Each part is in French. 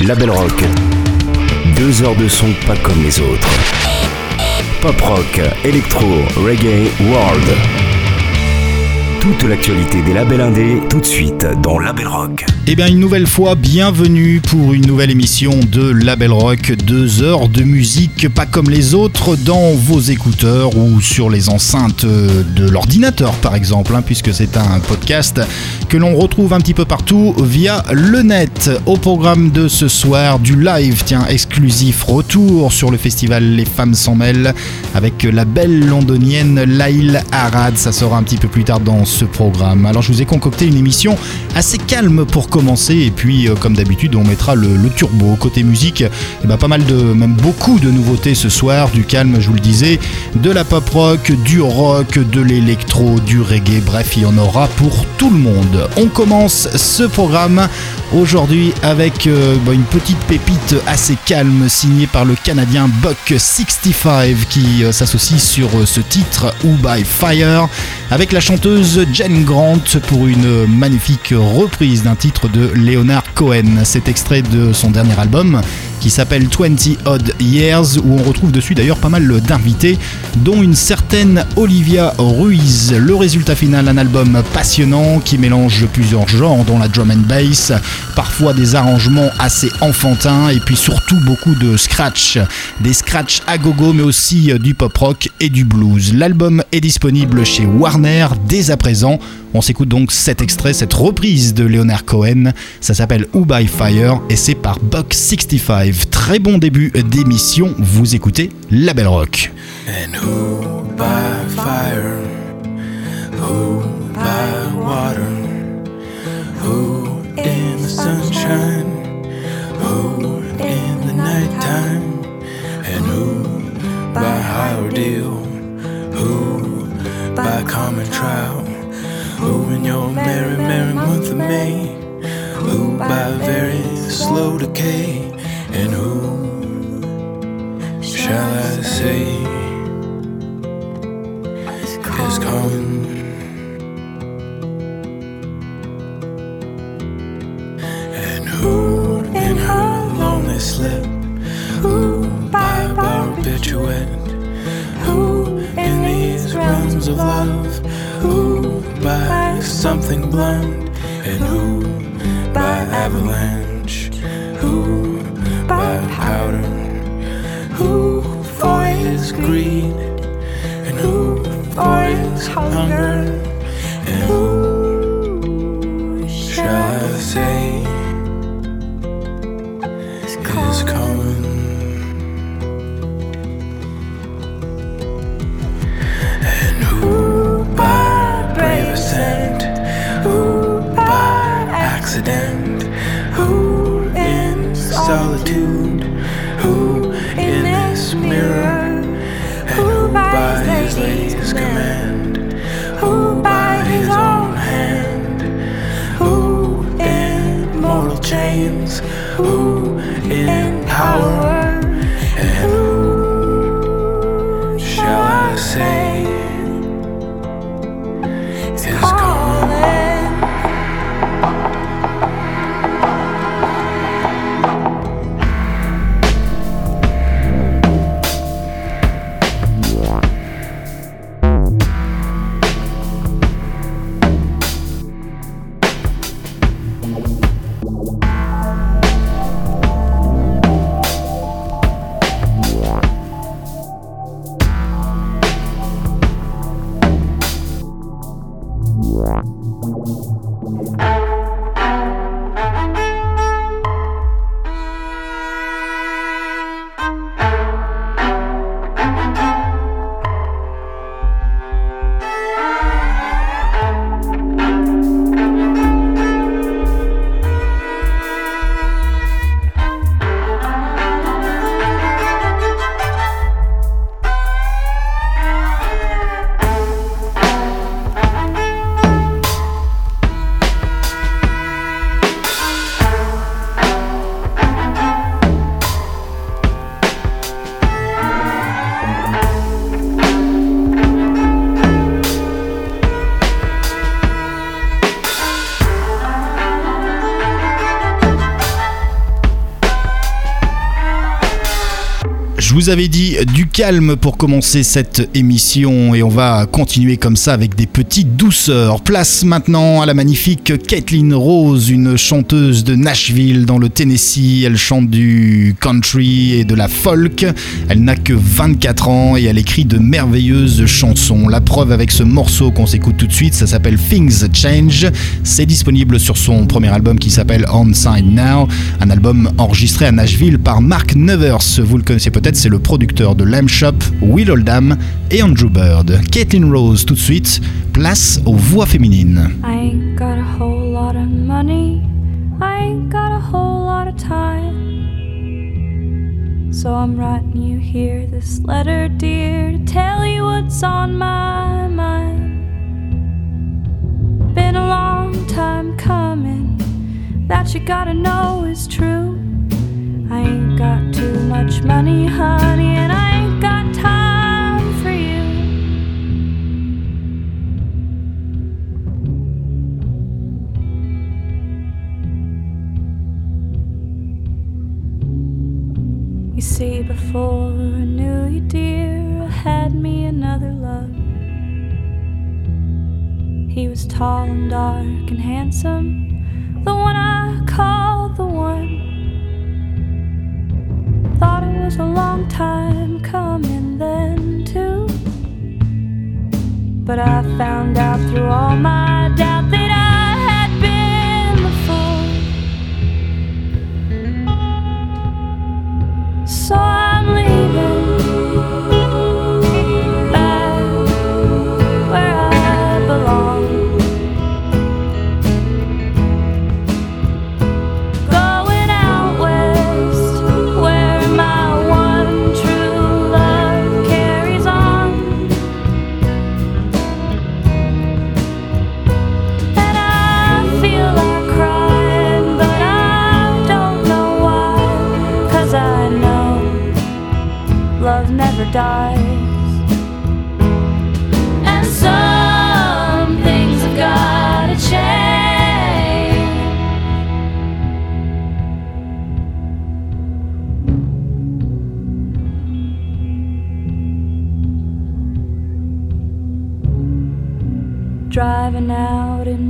Label Rock. Deux heures de son pas comme les autres. Pop rock, électro, reggae, world. Toute l'actualité des labels indés, tout de suite dans Label Rock. Eh bien, une nouvelle fois, bienvenue pour une nouvelle émission de Label Rock. Deux heures de musique pas comme les autres dans vos écouteurs ou sur les enceintes de l'ordinateur, par exemple, hein, puisque c'est un podcast que l'on retrouve un petit peu partout via le net. Au programme de ce soir, du live, tiens, exclusif retour sur le festival Les Femmes s'en mêlent avec la belle londonienne Laïl Arad. Ça sera un petit peu plus tard dans ce programme. Alors, je vous ai concocté une émission assez calme pour commencer, et puis, euh, comme d'habitude, on mettra le, turbo. Côté musique, eh ben, pas mal de, même beaucoup de nouveautés ce soir, du calme, je vous le disais, de la pop rock, du rock, de l'électro, du reggae, bref, il y en aura pour tout le monde. On commence ce programme aujourd'hui avec euh, bah, une petite pépite assez calme signée par le Canadien Buck 65 qui euh, s'associe sur ce titre Who by Fire avec la chanteuse Jen Grant pour une magnifique reprise d'un titre de Leonard Cohen. Cet extrait de son dernier album qui s'appelle 20 Odd Years, où on retrouve dessus d'ailleurs pas mal d'invités, dont une certaine Olivia Ruiz. Le résultat final, un album passionnant qui mélange plusieurs genres, dont la drum and bass, parfois des arrangements assez enfantins, et puis surtout beaucoup de scratch. Des scratch à gogo, mais aussi du pop rock et du blues. L'album est disponible chez Warner dès à présent. On s'écoute donc cet extrait, cette reprise de Leonard Cohen. Ça s'appelle Who by Fire et c'est par Buck 65. Très bon début d'émission. Vous écoutez La Belle Rock. And who by fire, who by water, who in the sunshine, who in the nighttime, and who by high ordeal, who by common trial, who in your merry, merry month of May, who by very slow decay, and who shall I say? is calling. And who in her lonely slip, who by barbiturate, who in these realms of love, who by something blunt, and who by avalanche, who by powder, who for his greed, and who for his hunger, and who shall I say is coming? And who by brave ascent, who by accident, command, who by his own hand, who in mortal chains, who in power, vous avais dit du calme pour commencer cette émission et on va continuer comme ça avec des petites douceurs. Place maintenant à la magnifique Caitlin Rose, une chanteuse de Nashville dans le Tennessee. Elle chante du country et de la folk. Elle n'a que 24 ans et elle écrit de merveilleuses chansons. La preuve avec ce morceau qu'on s'écoute tout de suite, ça s'appelle Things Change. C'est disponible sur son premier album qui s'appelle On Side Now, un album enregistré à Nashville par Mark Nevers. Vous le connaissez peut-être, c'est le producteur de Lamb Shop, Will Oldham et Andrew Bird. Caitlin Rose tout de suite, place aux voix féminines. I ain't got a whole lot of money. I ain't got a whole lot of time. So I'm writing you here this letter, dear, to tell you what's on my mind. Been a long time coming. That you gotta know is true. I ain't got too much money, honey, and I ain't got time for you. You see, before I knew you, dear, I had me another love. He was tall and dark and handsome, the one I called the one. Thought it was a long time coming then, too. But I found out through all my doubt that I had been the fool. So I'm leaving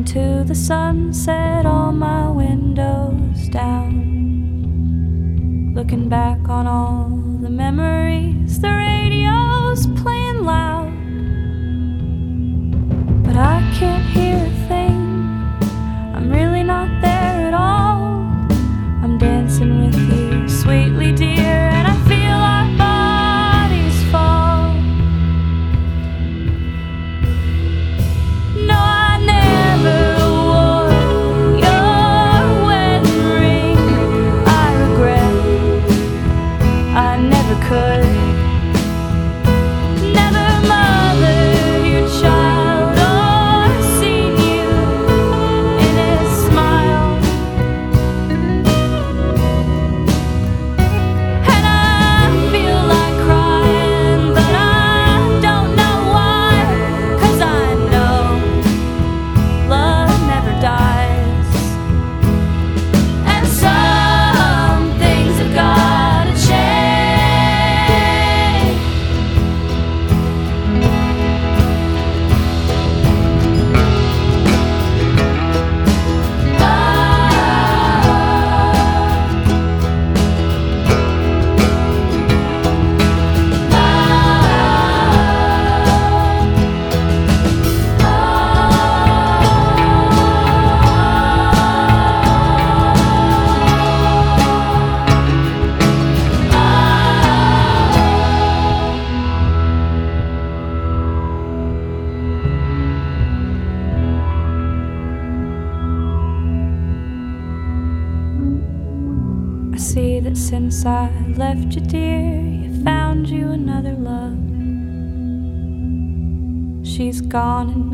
into the sunset, all my windows down. Looking back on all the memories, the radio's playing loud. But I can't hear a thing, I'm really not there at all. I'm dancing with you sweetly, dear,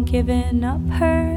given up her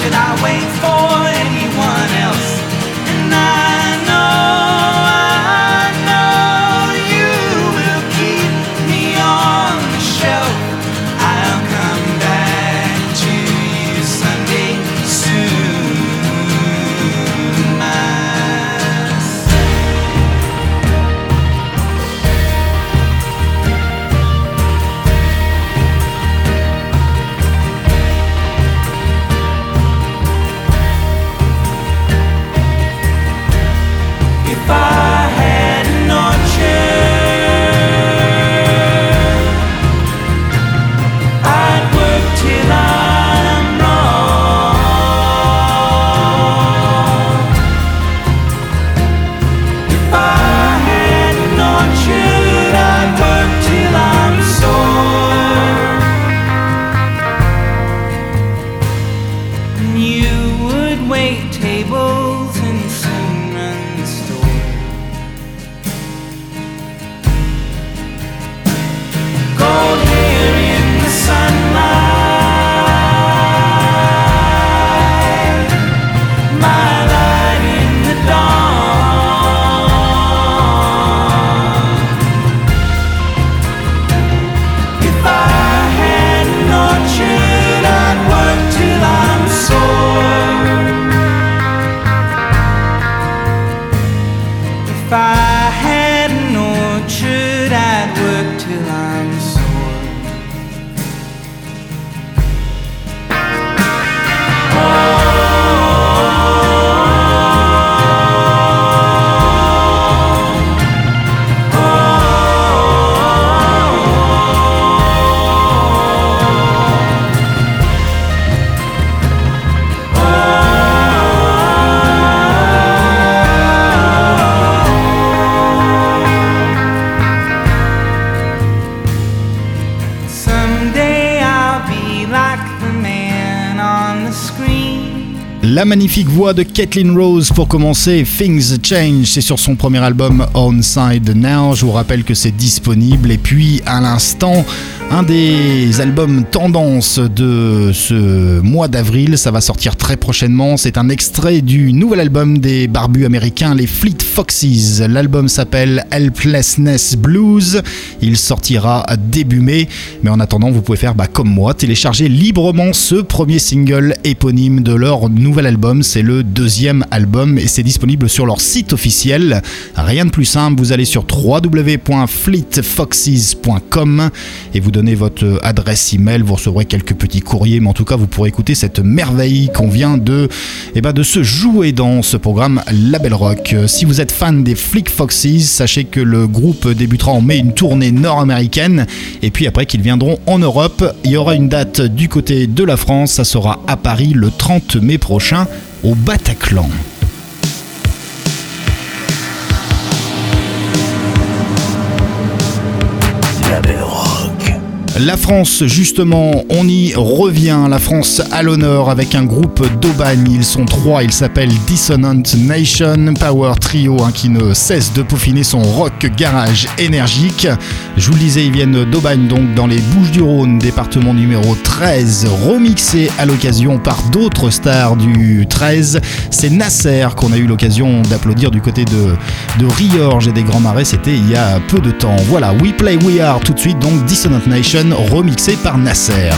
should I wait for magnifique voix de Kathleen Rose pour commencer, Things Change, c'est sur son premier album On Side Now. Je vous rappelle que c'est disponible. Et puis à l'instant, un des albums tendance de ce mois d'avril, ça va sortir très prochainement. C'est un extrait du nouvel album des barbus américains, les Fleet Foxes. L'album s'appelle Helplessness Blues. Il sortira début mai. Mais en attendant, vous pouvez faire bah, comme moi, télécharger librement ce premier single éponyme de leur nouvel album. C'est le deuxième album et c'est disponible sur leur site officiel. Rien de plus simple, vous allez sur www.fleetfoxes.com et vous donnez votre adresse email. Vous recevrez quelques petits courriers, mais en tout cas, vous pourrez écouter cette merveille qu'on vient de, eh ben, de se jouer dans ce programme Label Rock. Si vous êtes fan des Fleet Foxes, sachez que le groupe débutera en mai une tournée nord-américaine et puis après qu'ils viendront en Europe, il y aura une date du côté de la France, ça sera à Paris le 30 mai prochain au Bataclan. La France, justement, on y revient. La France à l'honneur avec un groupe d'Aubagne. Ils sont trois. Ils s'appellent Dissonant Nation Power Trio hein, qui ne cesse de peaufiner son rock garage énergique. Je vous le disais, ils viennent d'Aubagne, donc dans les Bouches-du-Rhône, département numéro 13, remixé à l'occasion par d'autres stars du 13. C'est Nasser qu'on a eu l'occasion d'applaudir du côté de, de Riorge et des Grands Marais. C'était il y a peu de temps. Voilà, We Play We Are tout de suite, donc Dissonant Nation remixé par Nasser.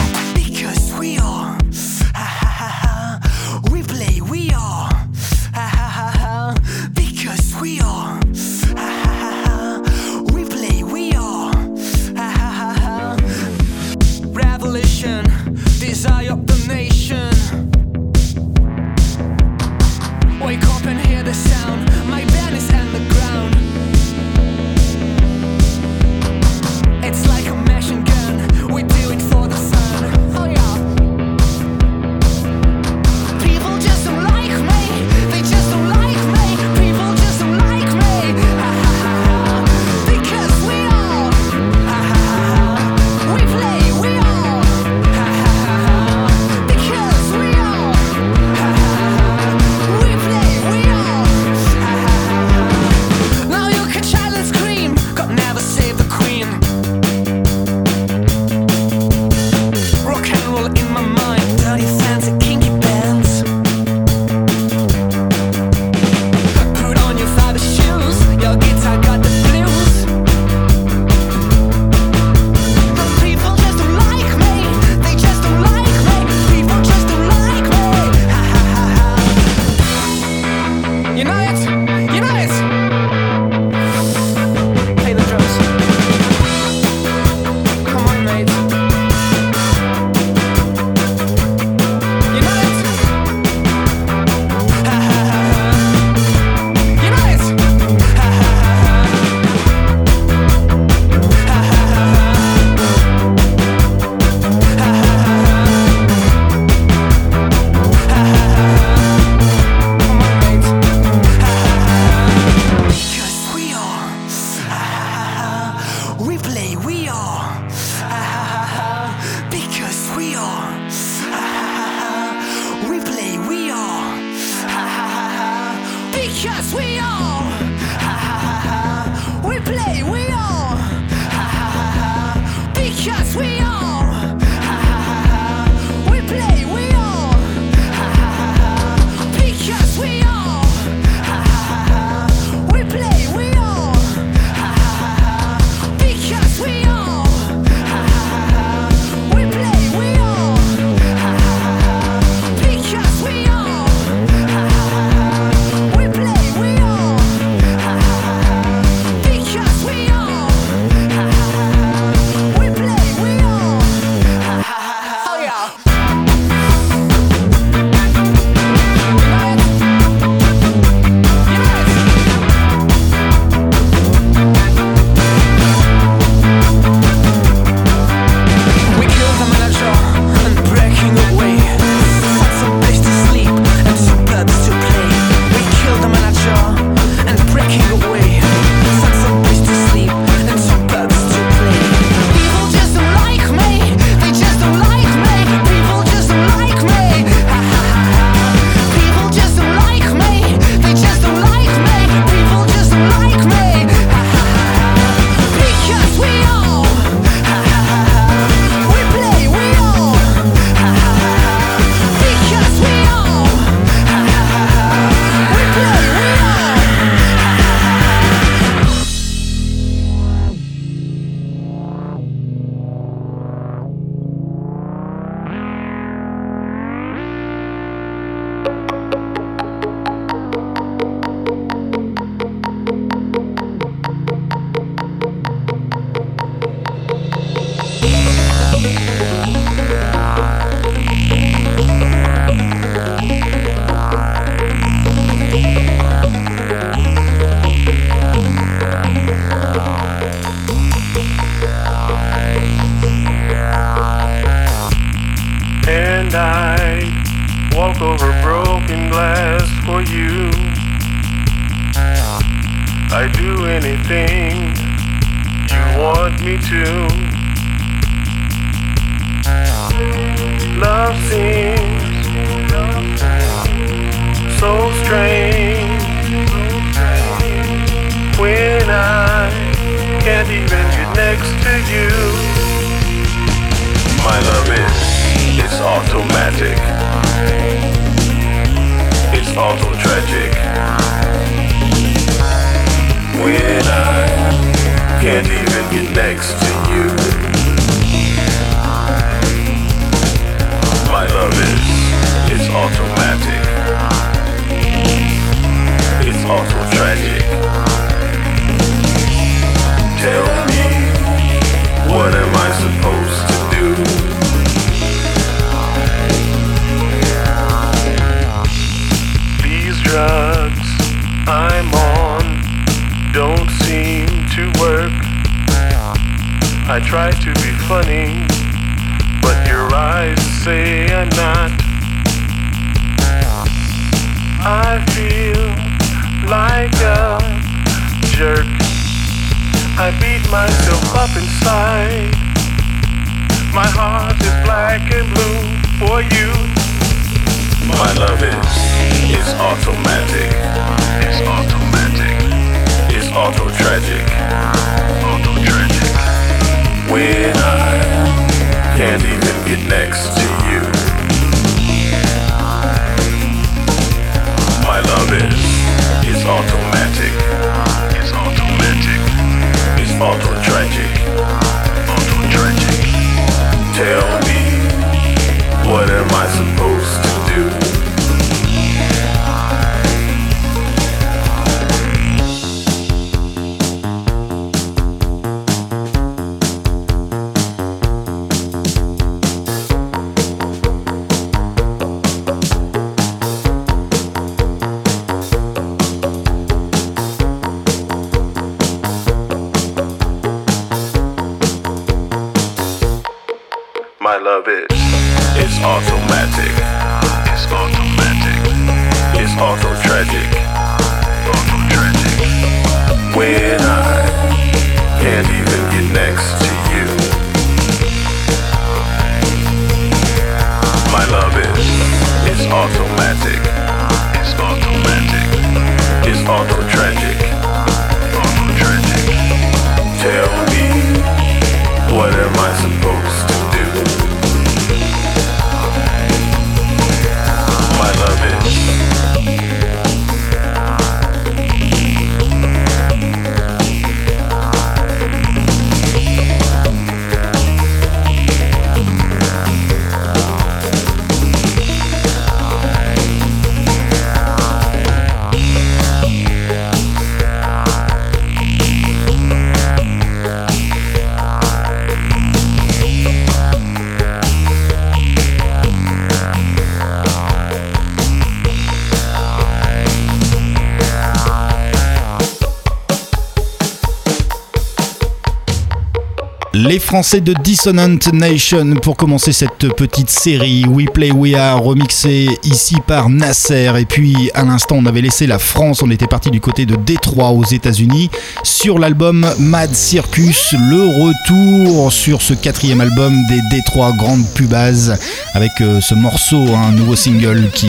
Les Français de Dissonant Nation pour commencer cette petite série. We Play We Are remixée ici par Nasser. Et puis à l'instant on avait laissé la France, on était parti du côté de Détroit aux États-Unis. Sur l'album Mad Circus, le retour sur ce quatrième album des Détroit Grandes Pubas avec euh, ce morceau, un nouveau single qui,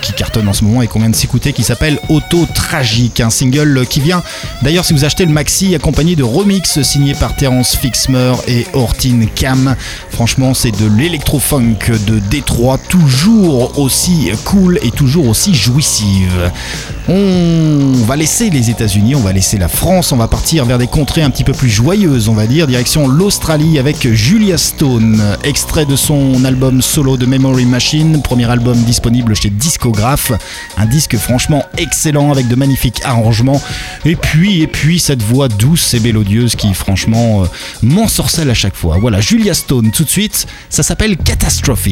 qui cartonne en ce moment et qu'on vient de s'écouter qui s'appelle Auto Tragique, un single qui vient d'ailleurs si vous achetez le maxi accompagné de remix signé par Terence Fixmer et Ortin Cam. Franchement, c'est de l'électro-funk de Détroit, toujours aussi cool et toujours aussi jouissive. On va laisser les États-Unis, on va laisser la France, on va partir vers des contrées un petit peu plus joyeuses, on va dire, direction l'Australie avec Julia Stone, extrait de son album solo de Memory Machine, premier album disponible chez Discograph, un disque franchement excellent avec de magnifiques arrangements. Et puis, et puis, cette voix douce et mélodieuse qui, franchement, euh, m'ensorcelle à chaque fois. Voilà, Julia Stone, tout de suite, ça s'appelle Catastrophe.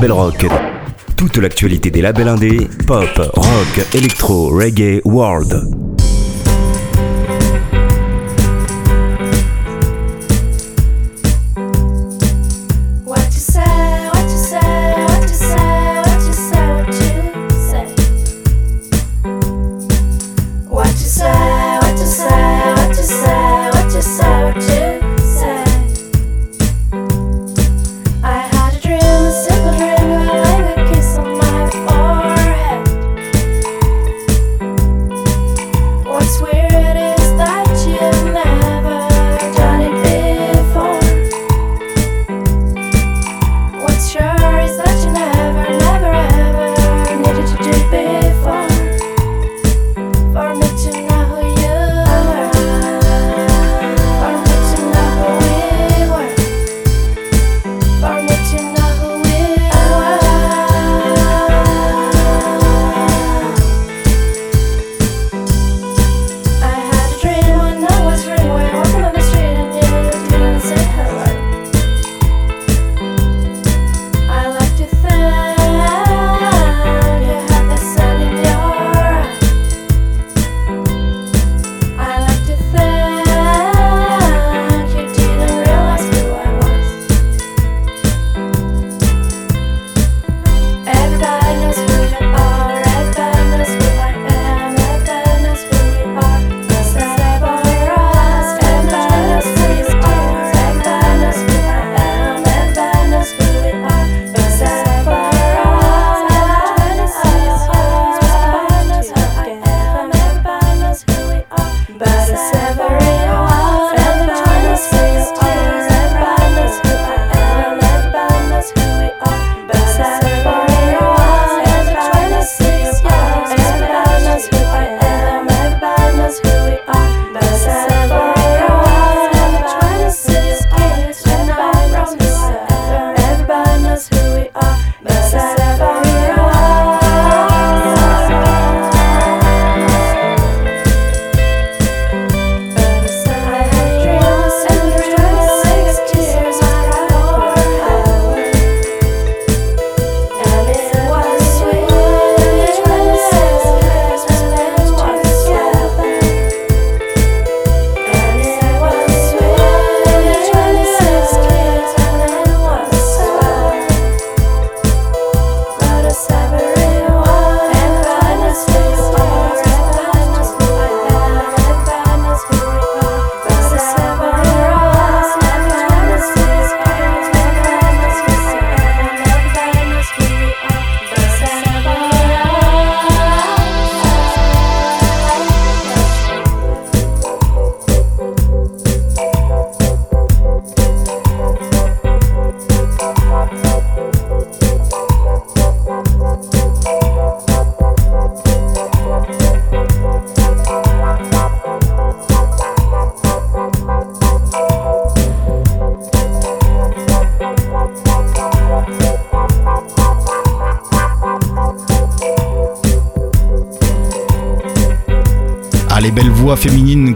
Label Toute l'actualité des labels indés, pop, rock, électro, reggae, world.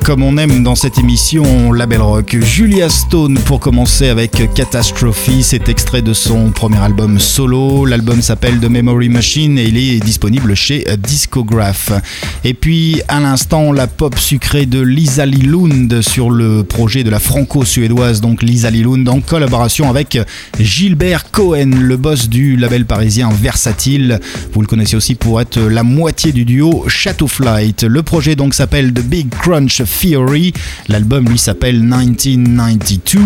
Comme on aime dans cette émission Label Rock. Julia Stone pour commencer avec Catastrophe, c'est extrait de son premier album solo. L'album s'appelle The Memory Machine et il est disponible chez Discograph. Et puis à l'instant, la pop sucrée de Lisa Lilund sur le projet de la franco-suédoise, donc Lisa Lilund en collaboration avec Gilbert Cohen, le boss du label parisien Versatile. Vous le connaissez aussi pour être la moitié du duo Chateau Flight. Le projet donc s'appelle The Big Crunch Theory. L'album lui s'appelle 1992.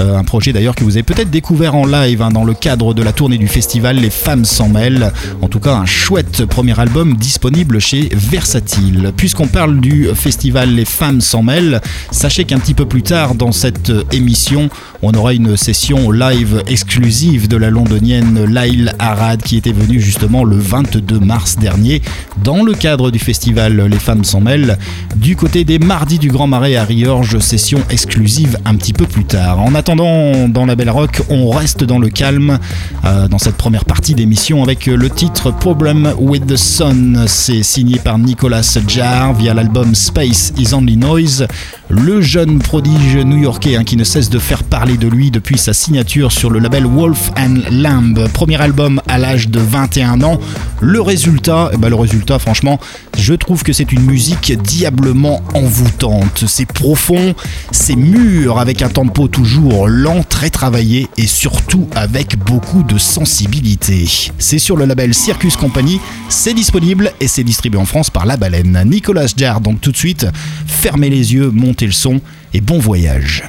Euh, un projet d'ailleurs que vous avez peut-être découvert en live hein, dans le cadre de la tournée du festival Les Femmes s'en mêlent. En tout cas, un chouette premier album disponible chez Versatile. Puisqu'on parle du festival Les Femmes s'en mêlent, sachez qu'un petit peu plus tard dans cette émission, on aura une session live exclusive de la londonienne Lyle Arad qui était venue justement le 22 mars dernier dans le cadre du festival Les Femmes s'en mêlent du côté des mardis du Grand Marais à Riorges, session exclusive un petit peu plus tard. En attendant, dans la Belle Rock, on reste dans le calme euh, dans cette première partie d'émission avec le titre Problem with the Sun. C'est signé par Nicolas Jarre via l'album Space is Only Noise. Le jeune prodige new-yorkais hein, qui ne cesse de faire parler de lui depuis sa signature sur le label Wolf and Lamb. Premier album à l'âge de 21 ans. Le résultat, eh ben, le résultat, franchement, je trouve que c'est une musique diablement envoûtante. C'est profond, c'est mûr avec un tempo toujours lent, très travaillé et surtout avec beaucoup de sensibilité. C'est sur le label Circus Company, c'est disponible et c'est distribué en France par La Baleine. Nicolas Jarre, donc tout de suite, fermez les yeux, montez le son et bon voyage.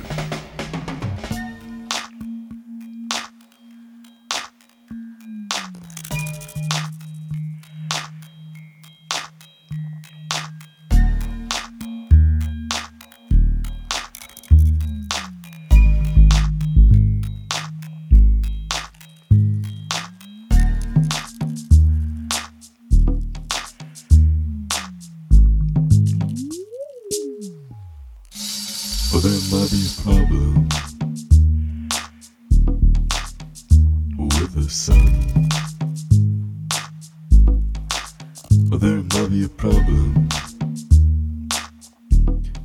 Be a problem.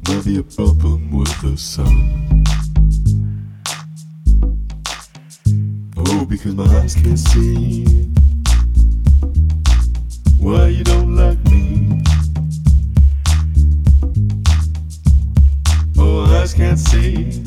Might be a problem with the sun. Oh, because my eyes can't see why you don't like me. Oh, eyes can't see.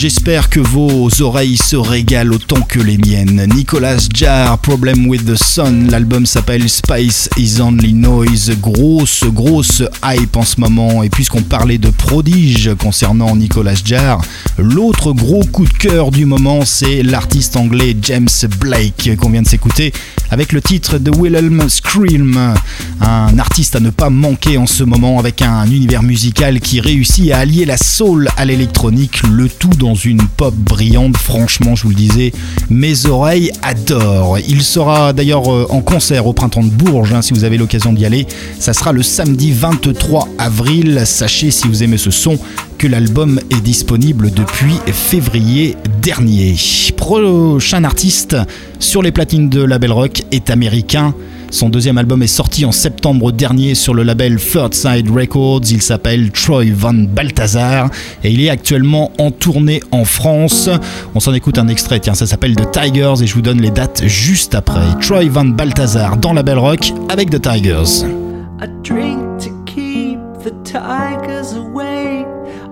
J'espère que vos oreilles se régalent autant que les miennes. Nicolas Jarre, Problem with the Sun, l'album s'appelle Spice is Only Noise. Grosse, grosse hype en ce moment. Et puisqu'on parlait de prodige concernant Nicolas Jarre, l'autre gros coup de cœur du moment, c'est l'artiste anglais James Blake qu'on vient de s'écouter avec le titre de Wilhelm Scream. Un artiste à ne pas manquer en ce moment avec un univers musical qui réussit à allier la soul à l'électronique, le tout dans une pop brillante. Franchement, je vous le disais, mes oreilles adorent. Il sera d'ailleurs euh, en concert au printemps de Bourges, hein, si vous avez l'occasion d'y aller. Ça sera le samedi 23 avril. Sachez, si vous aimez ce son, que l'album est disponible depuis février dernier. Prochain artiste sur les platines de Label Rock est américain. Son deuxième album est sorti en septembre dernier sur le label Third Side Records. Il s'appelle Troy Van Balthazar et il est actuellement en tournée en France. On s'en écoute un extrait, tiens, ça s'appelle The Tigers et je vous donne les dates juste après. Troy Van Balthazar dans Label Rock avec The Tigers.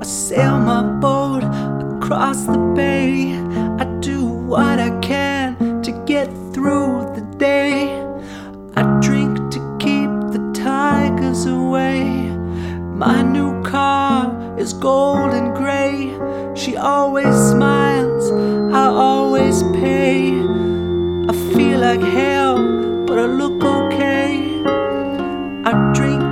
Sail my boat across the bay. I do what I can to get through the day. I drink to keep the tigers away. My new car is gold and gray. She always smiles, I always pay. I feel like hell, but I look okay. I drink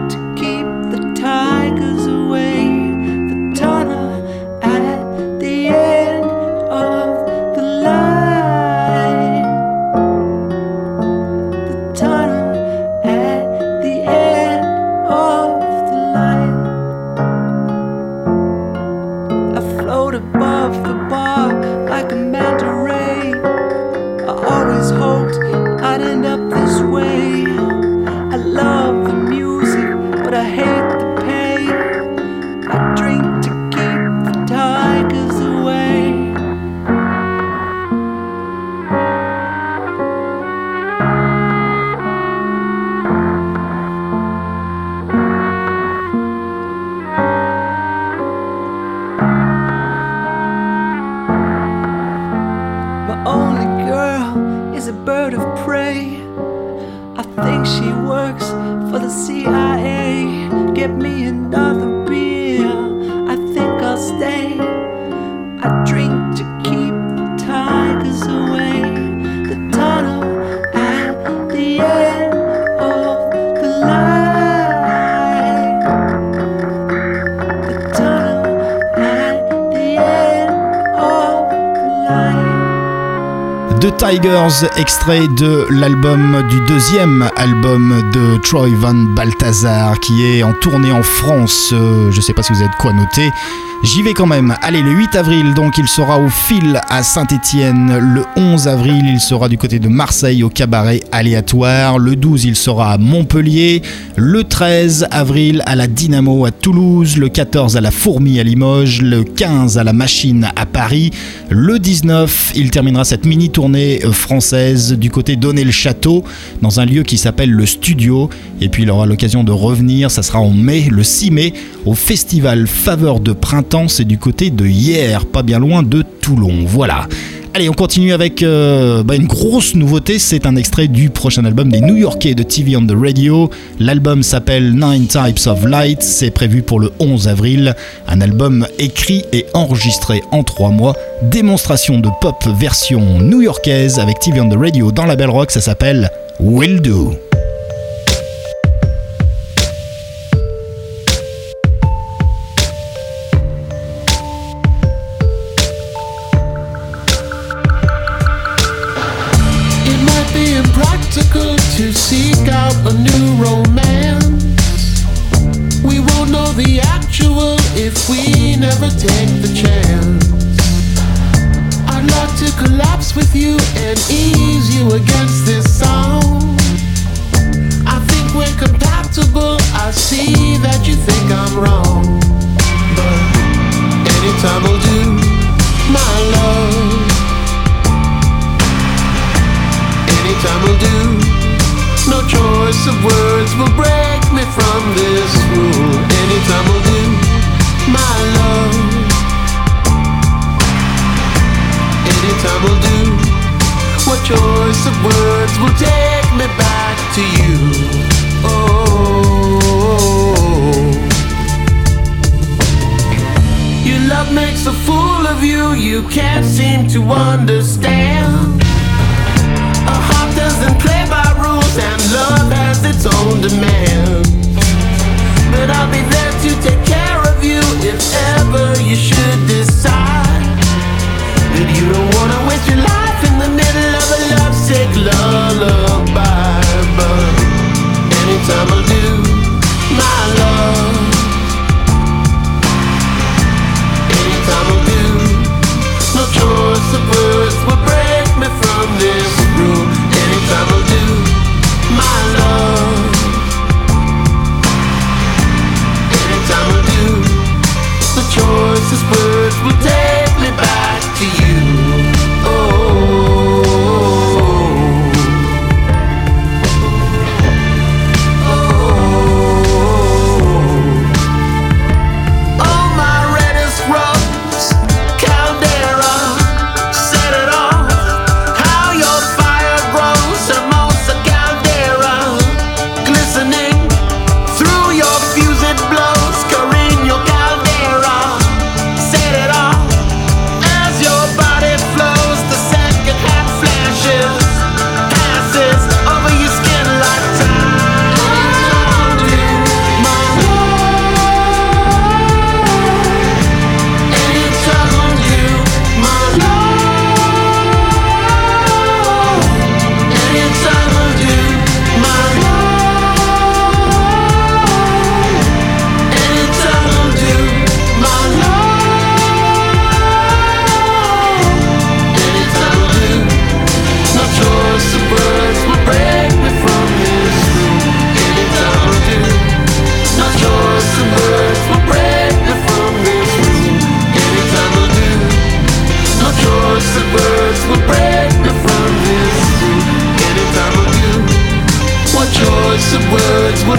The Tigers, extrait de l'album du deuxième album de Troy Van Balthazar qui est en tournée en France. Euh, je sais pas si vous avez de quoi noter. J'y vais quand même. Allez, le 8 avril, donc il sera au fil à Saint-Étienne. Le 11 avril, il sera du côté de Marseille au cabaret aléatoire. Le 12, il sera à Montpellier. Le 13 avril, à la Dynamo à Toulouse. Le 14 à la Fourmi à Limoges. Le 15 à la Machine à Paris. Le 19, il terminera cette mini tournée euh, française du côté d'Onnay-le-Château dans un lieu qui s'appelle le Studio. Et puis il aura l'occasion de revenir, ça sera en mai, le 6 mai, au festival Faveur de Printemps. C'est du côté de hier, pas bien loin de Toulon. Voilà. Allez, on continue avec euh, bah, une grosse nouveauté. C'est un extrait du prochain album des New Yorkais de TV on the Radio. L'album s'appelle Nine Types of Light. C'est prévu pour le 11 avril. Un album écrit et enregistré en trois mois. Démonstration de pop version new-yorkaise avec TV on the Radio dans la Belle Rock. Ça s'appelle Will Do.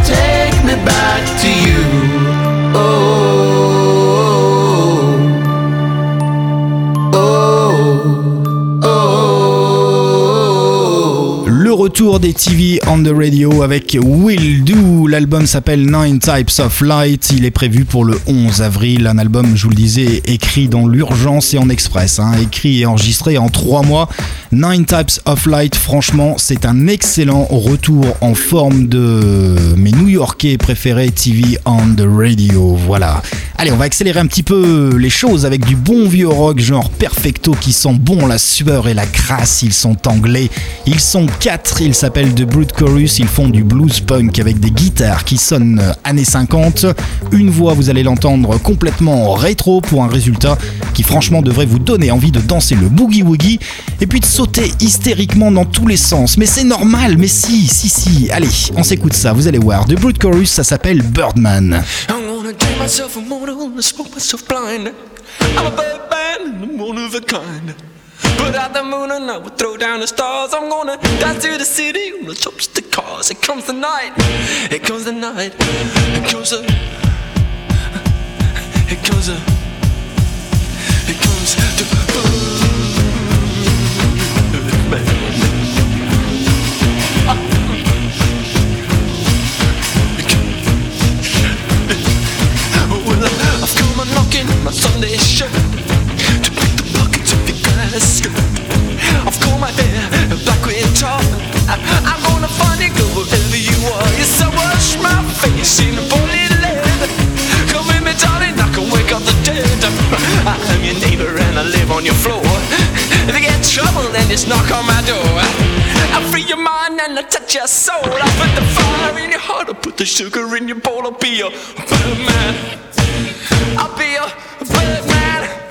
Take. Des TV on the radio avec Will Do. L'album s'appelle Nine Types of Light. Il est prévu pour le 11 avril. Un album, je vous le disais, écrit dans l'urgence et en express. hein. Écrit et enregistré en trois mois. Nine Types of Light, franchement, c'est un excellent retour en forme de mes New-Yorkais préférés TV on the radio. Voilà. Allez, on va accélérer un petit peu les choses avec du bon vieux rock genre perfecto qui sent bon la sueur et la crasse. Ils sont anglais. Ils sont quatre. Ils s'appellent The Brute Chorus. Ils font du blues punk avec des guitares qui sonnent années 50. Une voix, vous allez l'entendre complètement rétro pour un résultat qui franchement devrait vous donner envie de danser le boogie woogie et puis de sauter hystériquement dans tous les sens. Mais c'est normal, mais si, si, si. Allez, on s'écoute ça, vous allez voir. The Brute Chorus, ça s'appelle Birdman. I'm a one of kind. Put out the moon and I will throw down the stars. I'm gonna dance to the city on the tops of the cars. It comes the night, it comes the night, it comes the, it comes the, it comes the. Well, I've come my Sunday shirt to pick the pockets of your I've got my hair black with. I- I'm gonna find you, go wherever you are. Yes, I wash my face in. Come with me, darling, I can wake up the dead. I'm your neighbor and I live on your floor. If you get trouble, then just knock on my door. I free your mind and I touch your soul. I put the fire in your heart, I put the sugar in your bowl. I'll be your Birdman. I'll be a Birdman.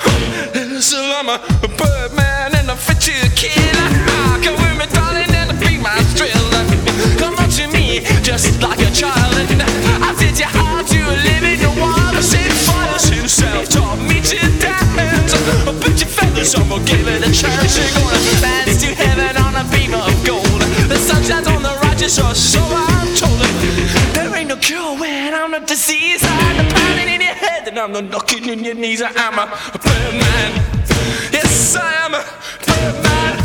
So I'm a Birdman and I fit you a killer. Ah, Come with me, darling, and be my thriller. Come on to me, just like a child. And I teach you how to live in the wild. Set fires himself, taught me to dance. Put your feathers on, we'll give it a chance. You're gonna dance to heaven on a beam of gold. The sun shines on the righteous, or so I'm told. There ain't no cure when I'm a disease. I'm the head. I'm not knocking in your knees. I'm a birdman. Yes, I am a birdman.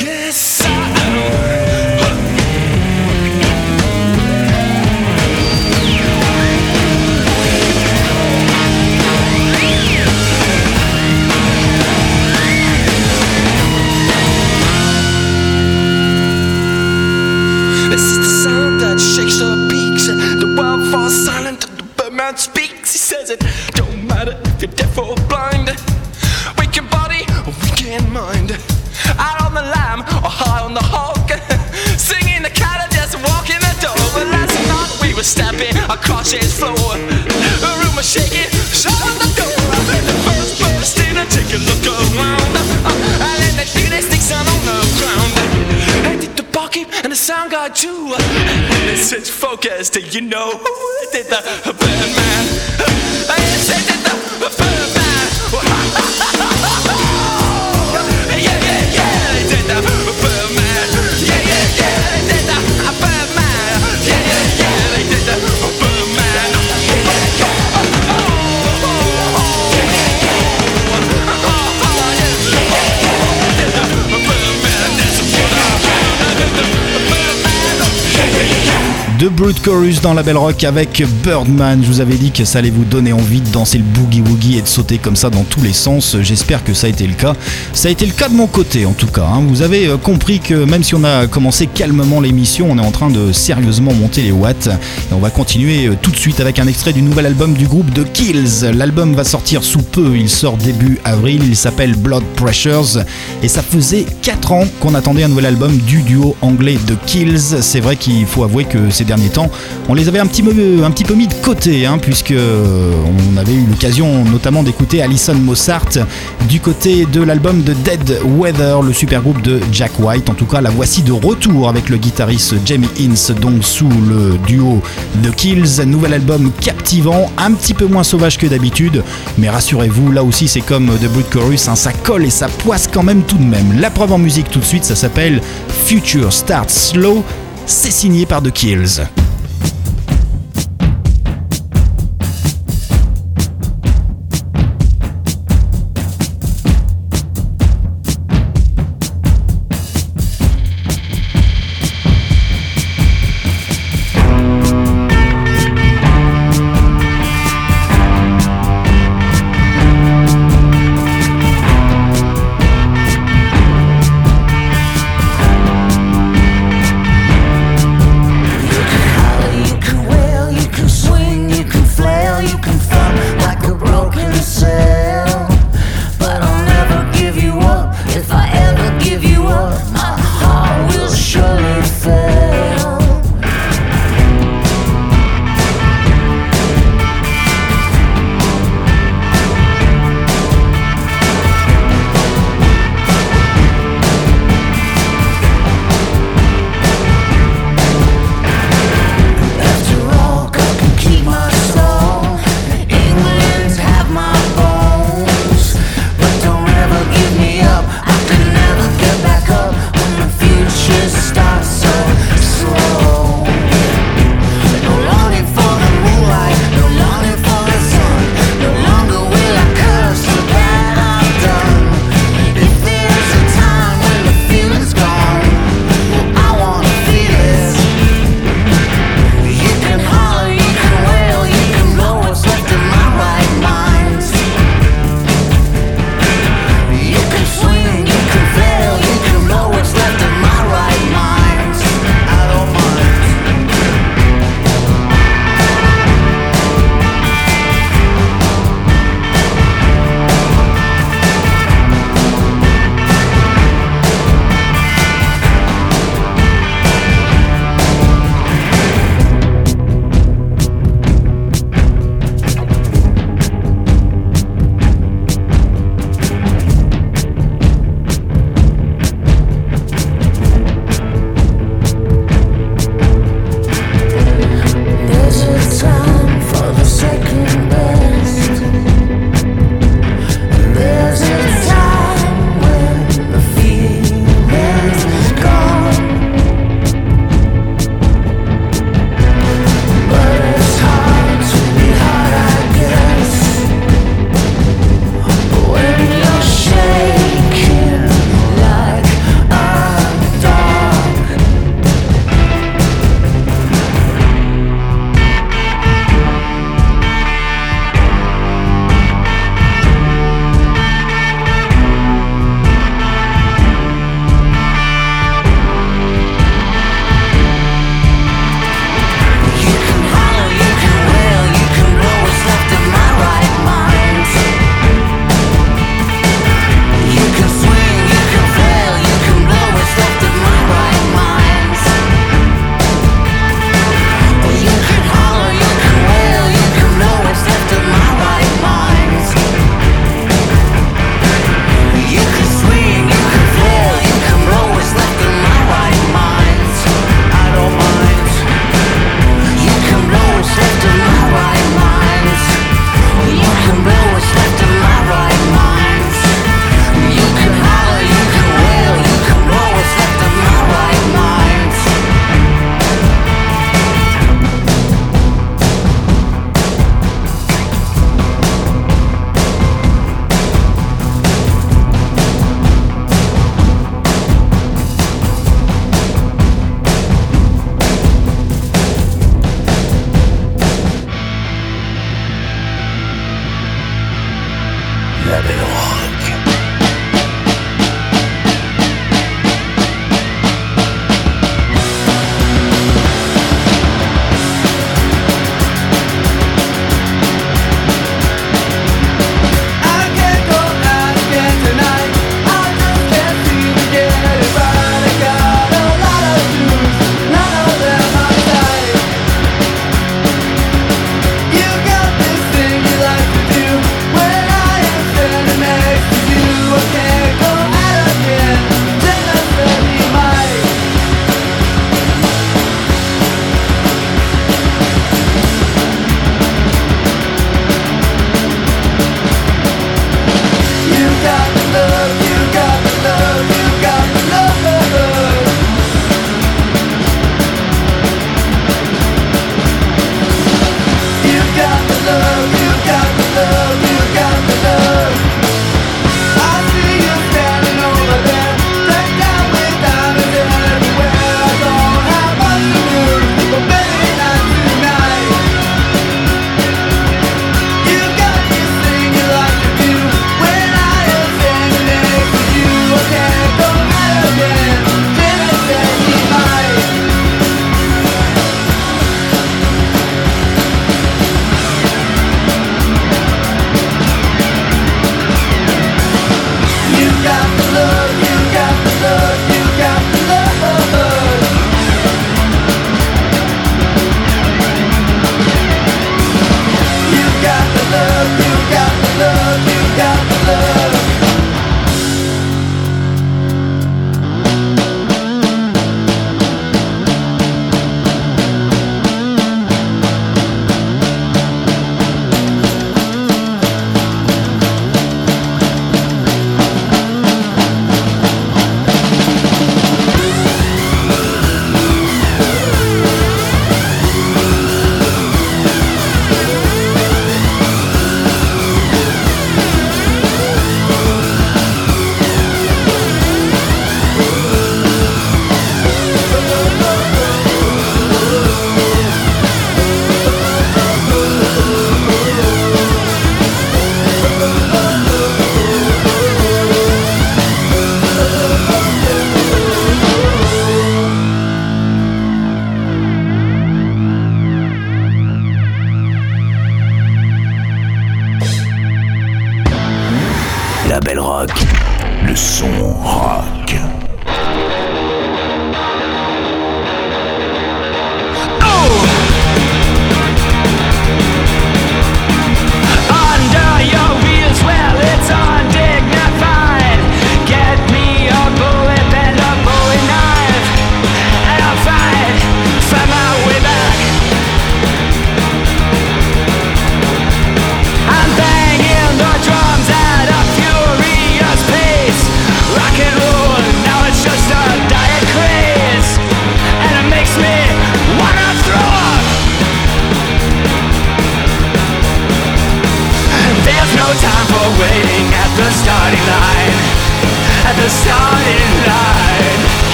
Yes, I am. This the sound that shakes the peaks. The wild falls silent, the birdman speaks if you're deaf or blind. Weekend body, weekend mind. Out on the lamb or high on the hog. Singing the cat just walking the dog. Well, last night we were stepping across his floor. The room was shaking, shut the door. The first burst in take a look around. Did and the sound guy too. And they said, focus, do you know did the Birdman? And said, did the Birdman. The Brute Chorus dans la Belle Rock avec Birdman. Je vous avais dit que ça allait vous donner envie de danser le boogie woogie et de sauter comme ça dans tous les sens. J'espère que ça a été le cas. Ça a été le cas de mon côté en tout cas. hein. Vous avez euh, compris que même si on a commencé calmement l'émission, on est en train de sérieusement monter les watts. Et on va continuer euh, tout de suite avec un extrait du nouvel album du groupe The Kills. L'album va sortir sous peu. Il sort début avril. Il s'appelle Blood Pressures. Et ça faisait 4 ans qu'on attendait un nouvel album du duo anglais The Kills. C'est vrai qu'il faut avouer que ces derniers on les avait un petit peu, mis de côté, hein, puisque euh, on avait eu l'occasion notamment d'écouter Alison Mossart du côté de l'album de Dead Weather, le super groupe de Jack White. En tout cas, la voici de retour avec le guitariste Jamie Ince, donc sous le duo The Kills. Nouvel album captivant, un petit peu moins sauvage que d'habitude, mais rassurez-vous, là aussi c'est comme The Brute Chorus, hein, ça colle et ça poisse quand même tout de même. La preuve en musique tout de suite, ça s'appelle Future Start Slow. C'est signé par The Kills.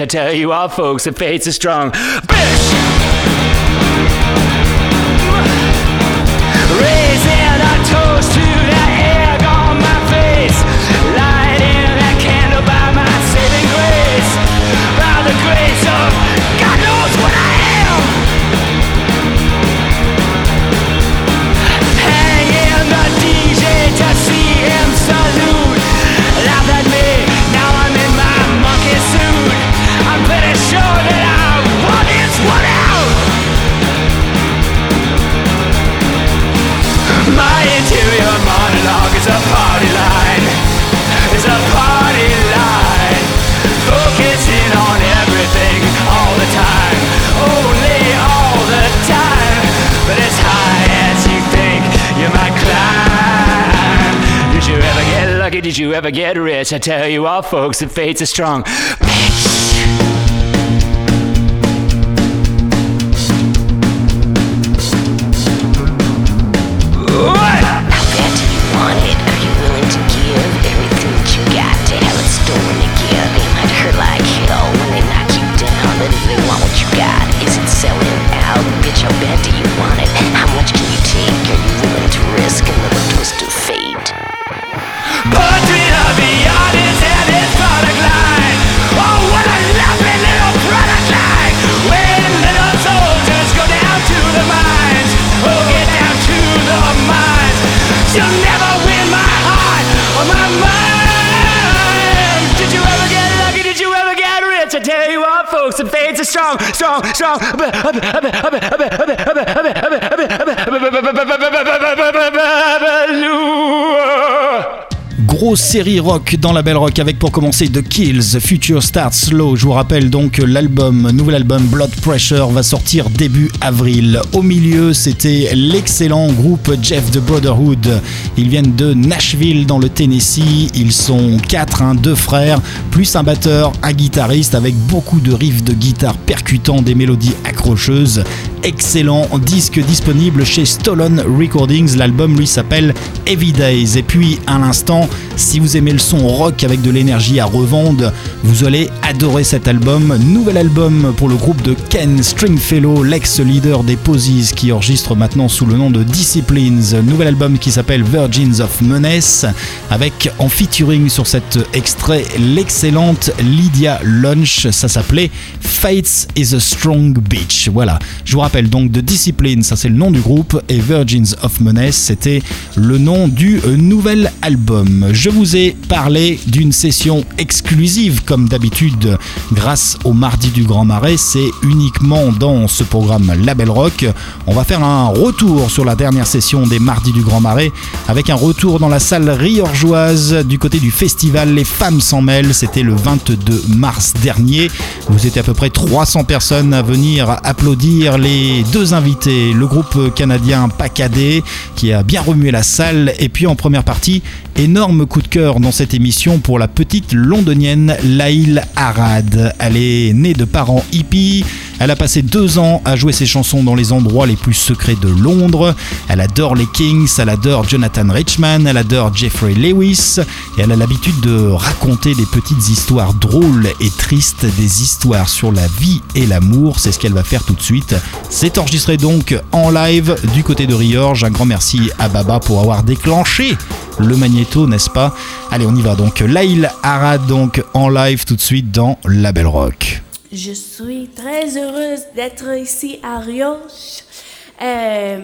I tell you all, folks, the fates are strong. did you ever get rich? I tell you all, folks, the fates are strong. Série rock dans la belle rock avec pour commencer The Kills, Future Starts Slow. Je vous rappelle donc l'album, nouvel album Blood Pressure va sortir début avril. Au milieu, c'était l'excellent groupe Jeff the Brotherhood. Ils viennent de Nashville dans le Tennessee. Ils sont quatre, hein, deux frères, plus un batteur, un guitariste avec beaucoup de riffs de guitare percutants, des mélodies accrocheuses. Excellent disque disponible chez Stolen Recordings. L'album lui s'appelle Heavy Days. Et puis à l'instant, si vous aimez le son rock avec de l'énergie à revendre, vous allez adorer cet album. Nouvel album pour le groupe de Ken Stringfellow, l'ex-leader des Posies qui enregistre maintenant sous le nom de Disciplines. Nouvel album qui s'appelle Virgins of Menace avec en featuring sur cet extrait l'excellente Lydia Lunch. Ça s'appelait Fates is a Strong Beach. Voilà. Je vous rappelle donc de Discipline, ça c'est le nom du groupe, et Virgins of Menace, c'était le nom du euh, nouvel album. Je vous ai parlé d'une session exclusive, comme d'habitude, grâce au Mardi du Grand Marais. C'est uniquement dans ce programme Label Rock. On va faire un retour sur la dernière session des Mardis du Grand Marais, avec un retour dans la salle riorgeoise du côté du festival Les Femmes s'en mêlent. C'était le 22 mars dernier. Vous étiez à peu près 300 personnes à venir applaudir les deux invités. Le groupe canadien Pacadé, qui a bien remué la salle. Et puis en première partie, énorme coup de cœur dans cette émission pour la petite londonienne Laïl Arad. Elle est née de parents hippies. Elle a passé deux ans à jouer ses chansons dans les endroits les plus secrets de Londres. Elle adore les Kings, elle adore Jonathan Richman, elle adore Jeffrey Lewis et elle a l'habitude de raconter des petites histoires drôles et tristes, des histoires sur la vie et l'amour. C'est ce qu'elle va faire tout de suite. C'est enregistré donc en live du côté de Riorge. Un grand merci à Baba pour avoir déclenché le magnéto, n'est-ce pas Allez, on y va donc. Laïl Arad donc en live tout de suite dans La Belle Rock. Je suis très heureuse d'être ici à Rioche. Euh,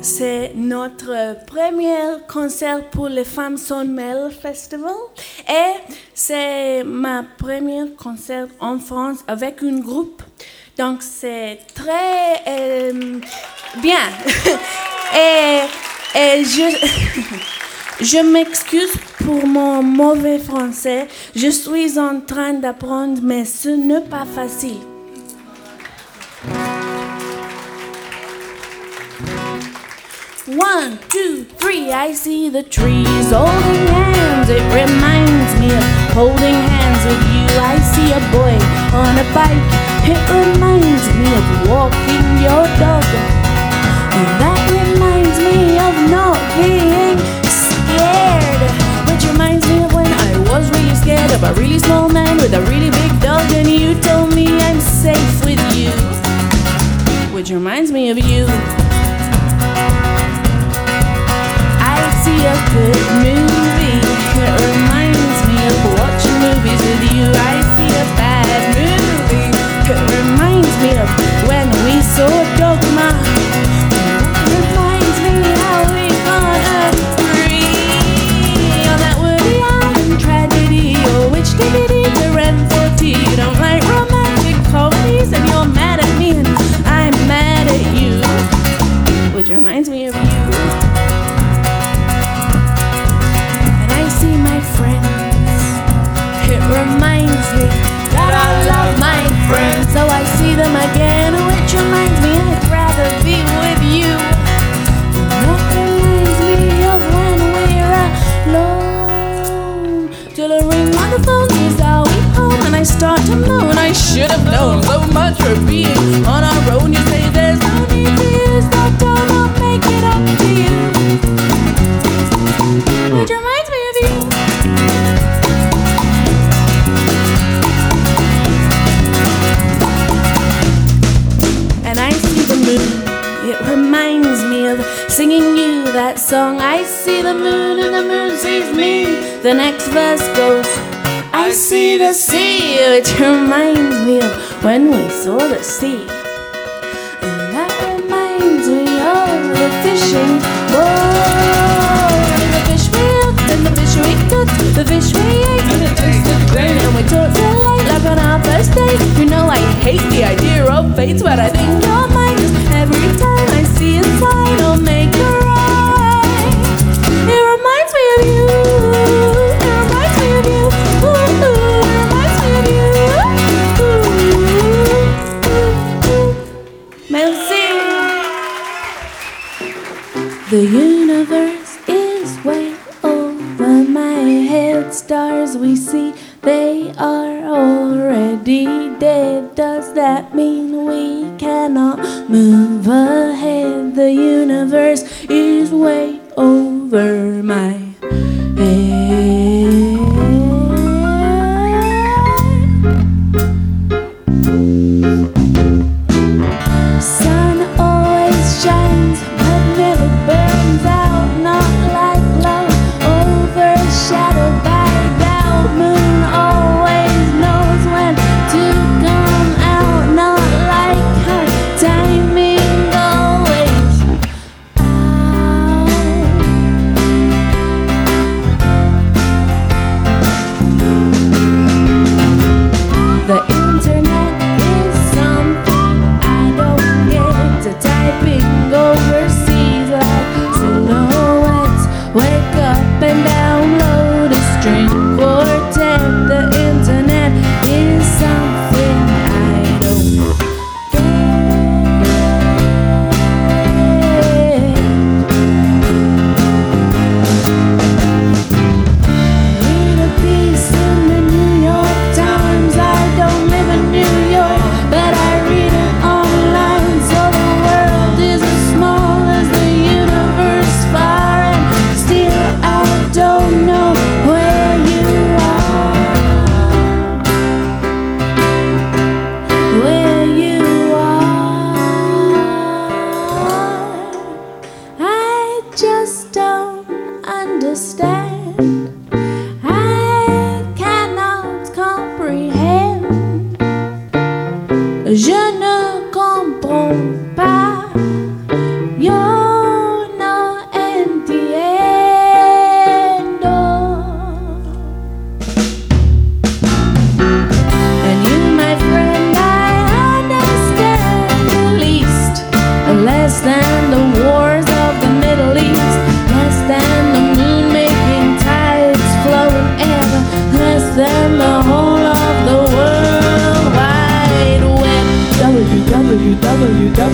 c'est notre premier concert pour le Femmes Son Mel Festival et c'est ma première concert en France avec un groupe. Donc c'est très euh, bien. et, et je... Je m'excuse pour mon mauvais français. Je suis en train d'apprendre, mais ce n'est pas facile. One, two, three, I see the trees holding hands. It reminds me of holding hands with you. I see a boy on a bike. It reminds me of walking your dog. Reminds me of not being scared. Which reminds me of when I was really scared of a really small man with a really big dog, and you told me I'm safe with you. Which reminds me of you. I see a good movie. It reminds me of watching movies with you. I see a bad movie. It reminds me of when we saw Dogma. Which reminds me of you. and I see my friends. It reminds me that I love my friends, so I see them again, which reminds me I'd rather be with you. That reminds me of when we're alone. Till a ring on the phone is are we home, and I start to moan. I should have known so much for being on our own. You say there's when we saw the sea. You know I hate the idea of fate, but I think you're mine. Just every time I see a sign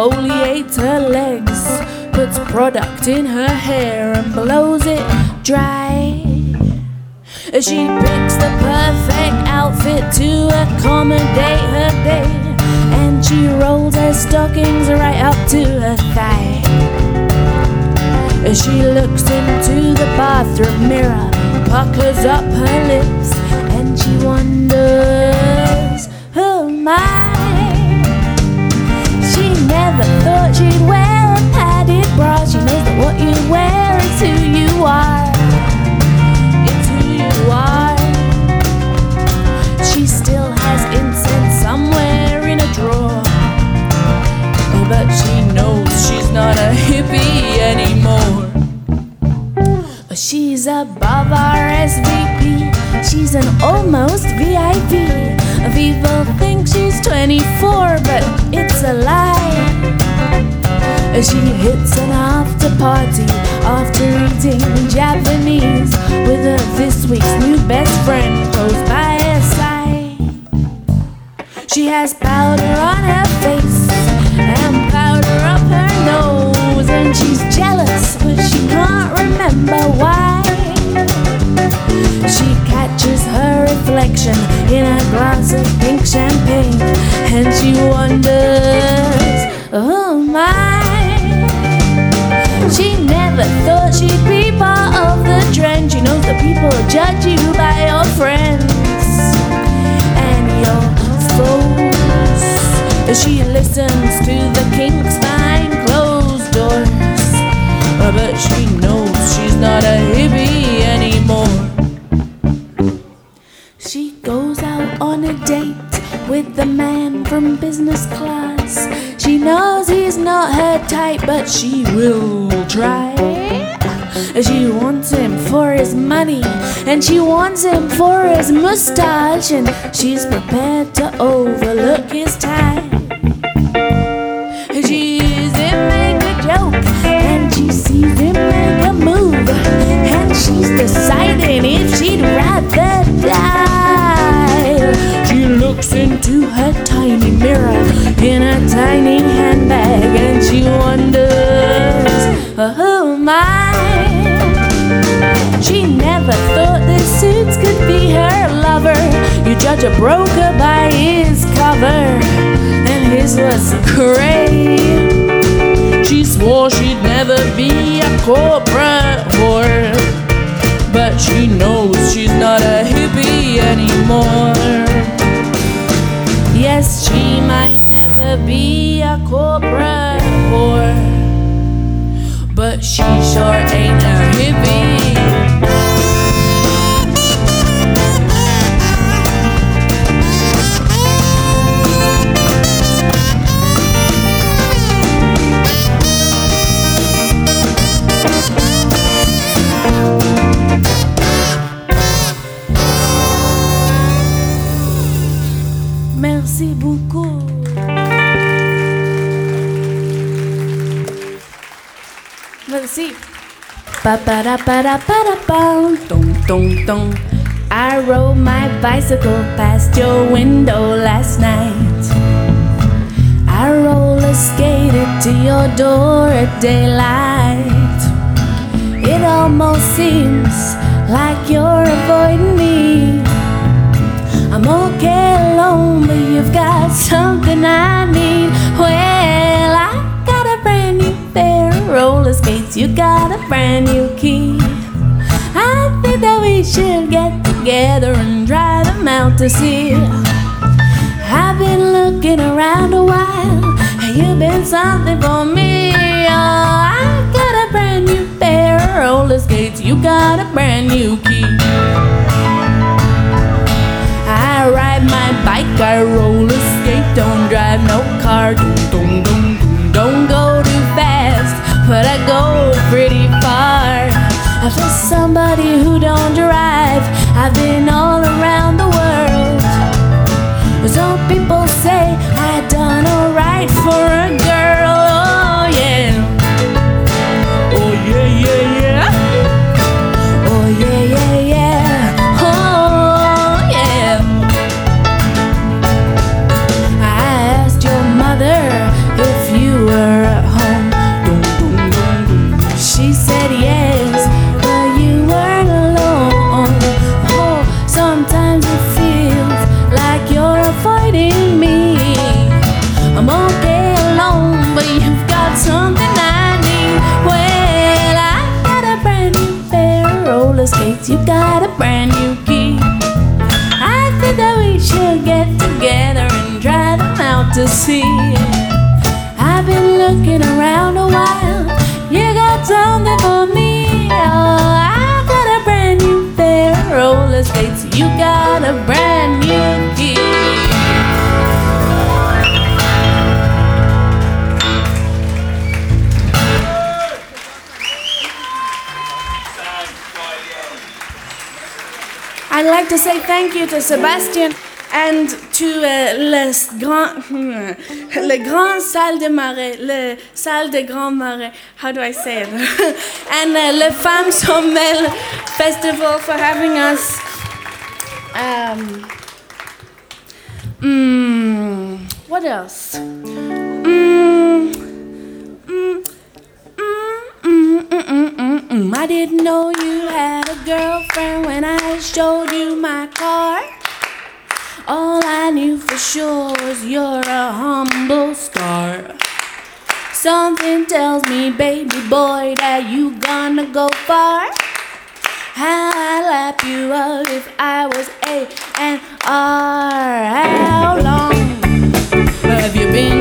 exfoliates her legs, puts product in her hair and blows it dry. She picks the perfect outfit to accommodate her day, and she rolls her stockings right up to her thigh. She looks into the bathroom mirror, puckers up her lips, and she wonders, Who am I? never thought you'd wear a padded bra. She knows that what you wear is who you are. It's who you are. She still has incense somewhere in a drawer. Oh, But she knows she's not a hippie anymore. But she's above our SVP. She's an almost VIP. People think she's 24, but it's a lie. She hits an after party after eating Japanese with her this week's new best friend close by her side. She has powder on her face and powder up her nose, and she's jealous, but she can't remember why. She catches her reflection in a glass of pink champagne, and she wonders, oh my. Never thought she'd be part of the trend. She knows that people judge you by your friends and your foes. She listens to the kinks behind closed doors, oh, but she knows she's not a hippie anymore. She goes out on a date with the man from business class. She knows he's not her type, but she will try. She wants him for his money, and she wants him for his mustache, and she's prepared to overlook his tie. She's him make a joke, and she sees him make a move, and she's deciding if she'd rather die. She looks into her tiny mirror in a tiny handbag, and she wonders, judge a broker by his cover, and his was gray. She swore she'd never be a corporate whore, but she knows she's not a hippie anymore. Yes, she might never be a corporate whore, but she sure ain't a hippie. I rode my bicycle past your window last night. I roller skated to your door at daylight. It almost seems like you're avoiding me. I'm okay alone, but you've got something I need. Well, I got a brand new pair roller skates. You got a brand new key. I think that we should get together and try them out to see. I've been looking around a while, and you've been something for me. Oh, I got a brand new pair of roller skates. You got a brand new key. I ride my bike, I roller skate, don't drive no car, but I go pretty far. For somebody who don't drive, I've been all around the world. Some people say I done alright for a girl, to see it. I've been looking around a while. You got something for me. Oh, I got a brand new pair of roller skates. You got a brand new key. I'd like to say thank you to Sebastian and tu es le grand, le grand salle de marais, le salle de grand marais. How do I say it? and uh, le Femme Sommel Festival for having us. Um, mm, what else? I didn't know you had a girlfriend when I showed you my car. All I knew for sure is you're a humble star. Something tells me, baby boy, that you gonna go far. How I'd lap you up if I was A and R. How long have you been?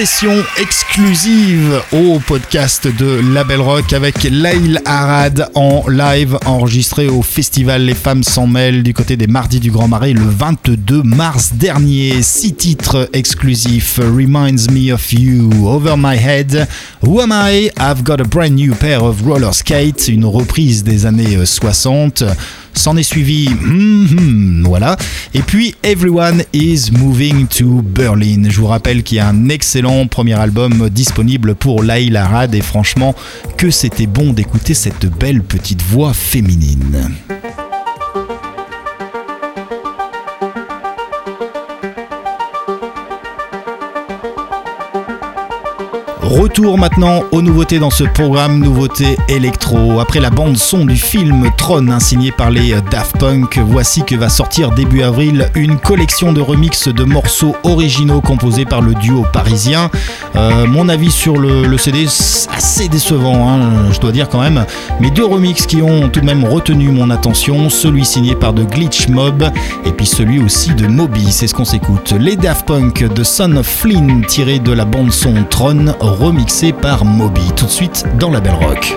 Session exclusive au podcast de Label Rock avec Lail Arad en live enregistré au festival Les Femmes s'en mêlent du côté des Mardis du Grand Marais le 22 mars dernier. Six titres exclusifs Reminds Me of You, Over My Head, Who Am I? I've Got a Brand New Pair of Roller Skates, une reprise des années 60. S'en est suivi, hmm, voilà. Et puis Everyone is Moving to Berlin. Je vous rappelle qu'il y a un excellent premier album disponible pour Laïl Arad et franchement que c'était bon d'écouter cette belle petite voix féminine. Retour maintenant aux nouveautés dans ce programme, nouveautés électro. Après la bande son du film Tron, hein, signé par les Daft Punk, voici que va sortir début avril une collection de remixes de morceaux originaux composés par le duo parisien. Euh, mon avis sur le, CD, assez décevant, hein, je dois dire quand même. Mais deux remixes qui ont tout de même retenu mon attention, celui signé par The Glitch Mob et puis celui aussi de Moby, c'est ce qu'on s'écoute. Les Daft Punk de Son Flynn, tiré de la bande son Tron, remixé par Moby. Tout de suite dans la Belle Rock.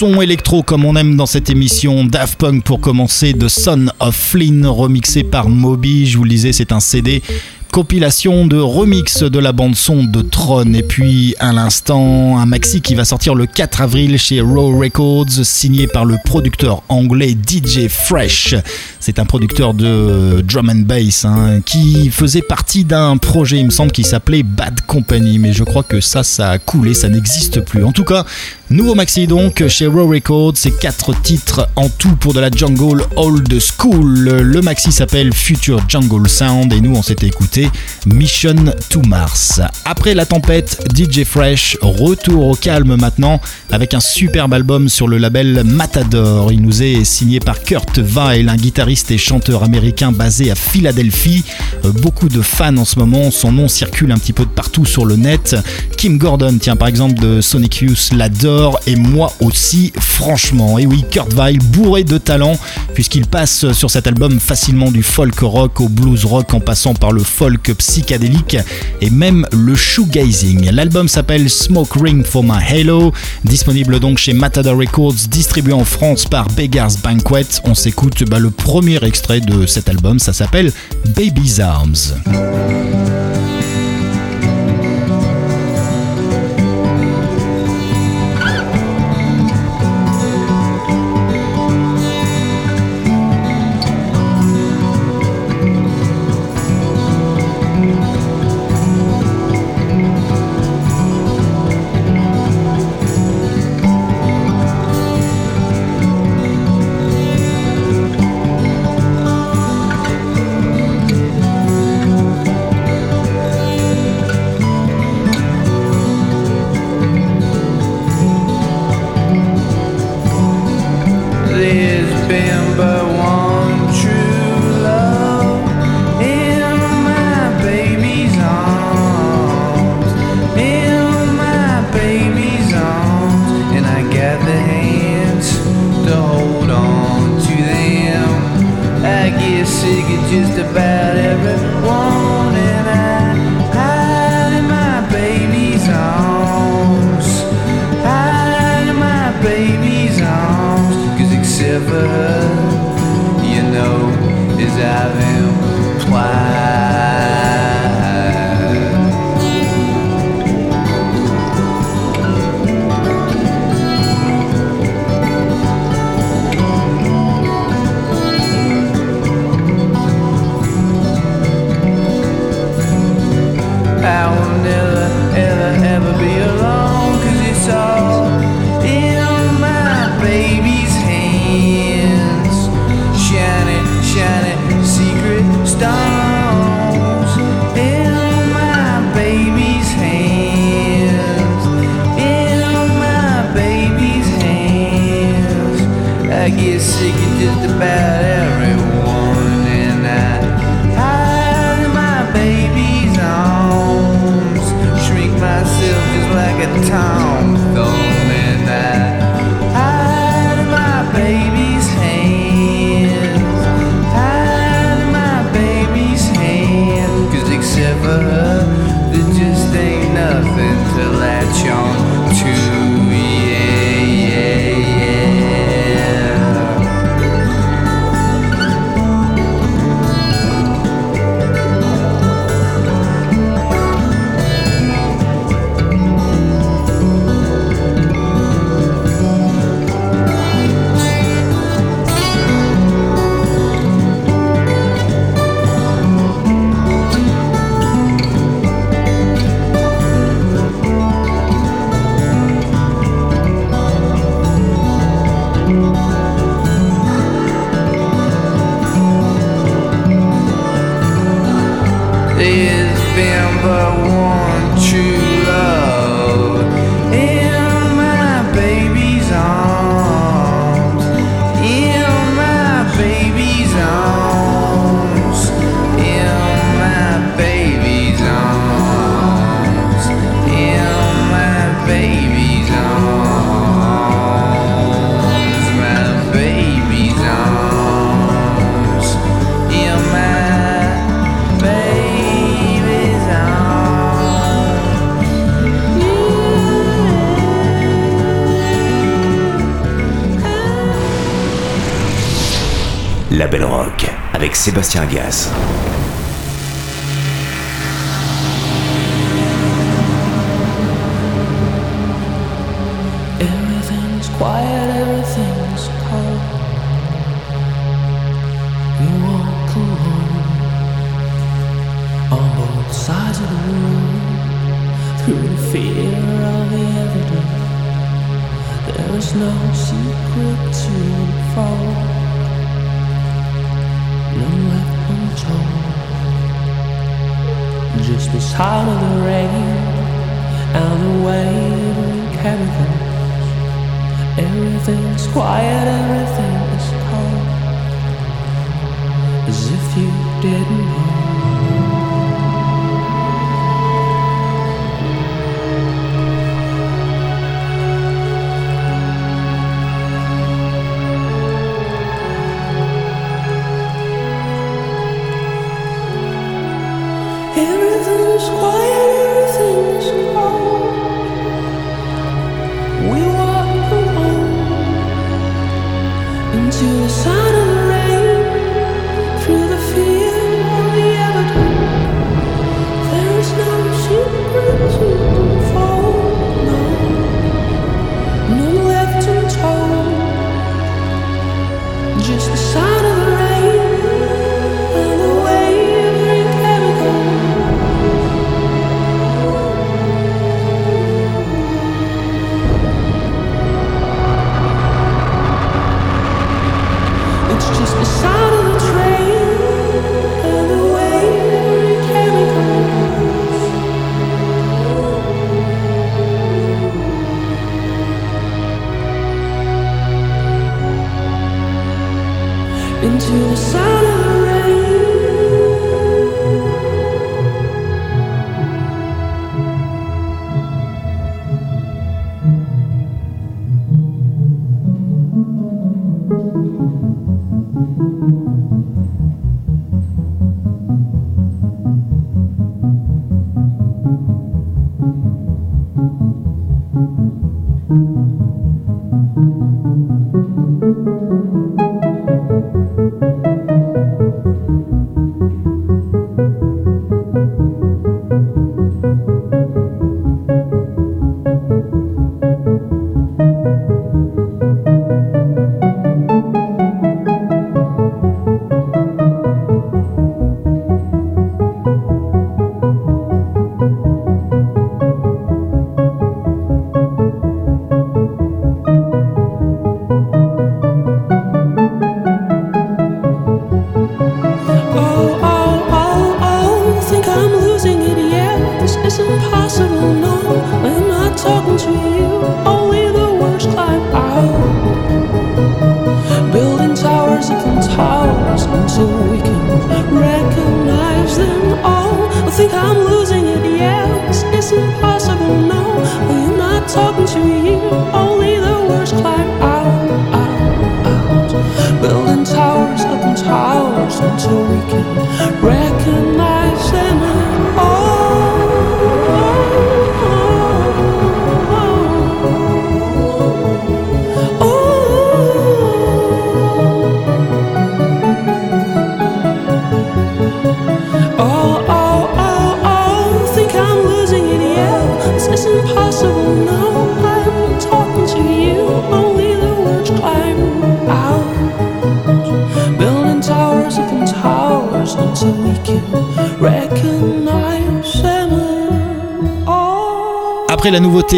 Son électro comme on aime dans cette émission. Daft Punk pour commencer, The Son of Flynn remixé par Moby. Je vous le disais, c'est un CD compilation de remix de la bande son de Tron et puis à l'instant un maxi qui va sortir le 4 avril chez Raw Records signé par le producteur anglais DJ Fresh c'est un producteur de drum and bass hein, qui faisait partie d'un projet il me semble qui s'appelait Bad Company mais je crois que ça ça a coulé ça n'existe plus en tout cas nouveau maxi donc chez Raw Records c'est quatre titres en tout pour de la jungle old school le maxi s'appelle Future Jungle Sound et nous on s'était écouté Mission to Mars. Après la tempête, DJ Fresh, retour au calme maintenant avec un superbe album sur le label Matador. Il nous est signé par Kurt Weill, un guitariste et chanteur américain basé à Philadelphie. Beaucoup de fans en ce moment, son nom circule un petit peu de partout sur le net. Kim Gordon, tiens par exemple de Sonic Youth, l'adore et moi aussi, franchement. Et oui, Kurt Weill, bourré de talent, puisqu'il passe sur cet album facilement du folk rock au blues rock en passant par le folk psychédélique et même le shoegazing. L'album s'appelle Smoke Ring for My Halo, disponible donc chez Matador Records, distribué en France par Beggars Banquet. On s'écoute bah, le premier extrait de cet album, ça s'appelle Baby's Arms. you see, get used to.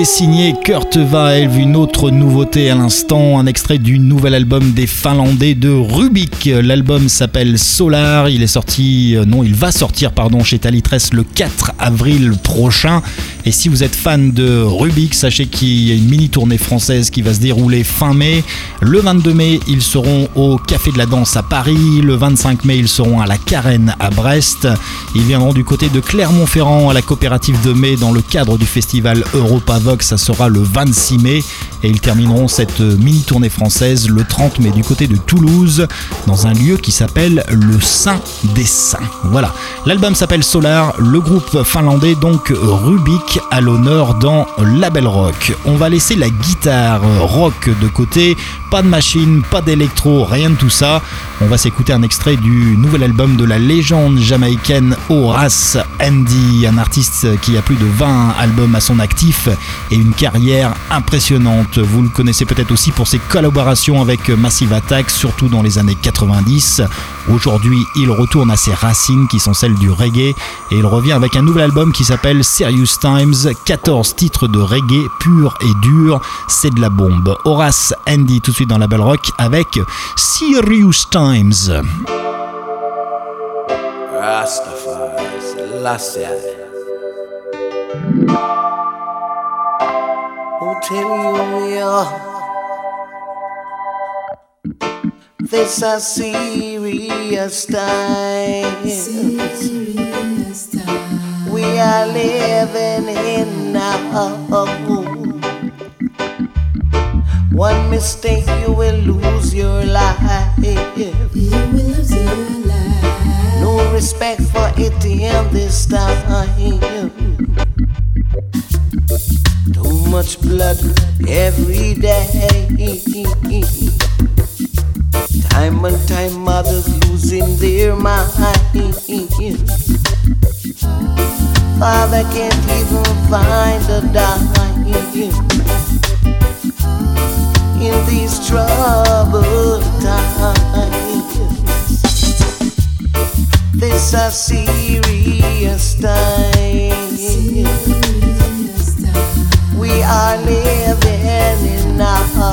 nouveauté signée Kurt Vaelv, une autre nouveauté à l'instant, un extrait du nouvel album des Finlandais de Rubik. L'album s'appelle Solar, il est sorti, euh, non, il va sortir, pardon, chez Talitress le 4 avril prochain. Et si vous êtes fan de Rubik, sachez qu'il y a une mini tournée française qui va se dérouler fin mai. Le 22 mai, ils seront au Café de la Danse à Paris. Le 25 mai, ils seront à la Carène à Brest. Ils viendront du côté de Clermont-Ferrand à la coopérative de mai dans le cadre du festival Europa Vox. Ça sera le 26 mai et ils termineront cette mini tournée française le 30 mai du côté de Toulouse dans un lieu qui s'appelle le Saint des Saints. Voilà, l'album s'appelle Solar, le groupe finlandais donc Rubik à l'honneur dans Label Rock. On va laisser la guitare rock de côté, pas de machine, pas d'électro, rien de tout ça. On va s'écouter un extrait du nouvel album de la légende jamaïcaine Horace Andy, un artiste qui a plus de 20 albums à son actif et une carrière impressionnante. Vous le connaissez peut-être aussi pour ses collaborations avec Massive Attack, surtout dans les années 90. Aujourd'hui, il retourne à ses racines qui sont celles du reggae et il revient avec un nouvel album qui s'appelle Serious Times, 14 titres de reggae pur et dur, c'est de la bombe. Horace Andy tout de suite dans la Belle Rock avec Serious Times. Tell you we are? This a serious time. Serious time. We are living in now. One mistake, you will lose your life. No respect for ATM this time. Too much blood every day. Time and time, mothers losing their minds. Father can't even find a dime in these troubled times. This a serious time. We are living in now.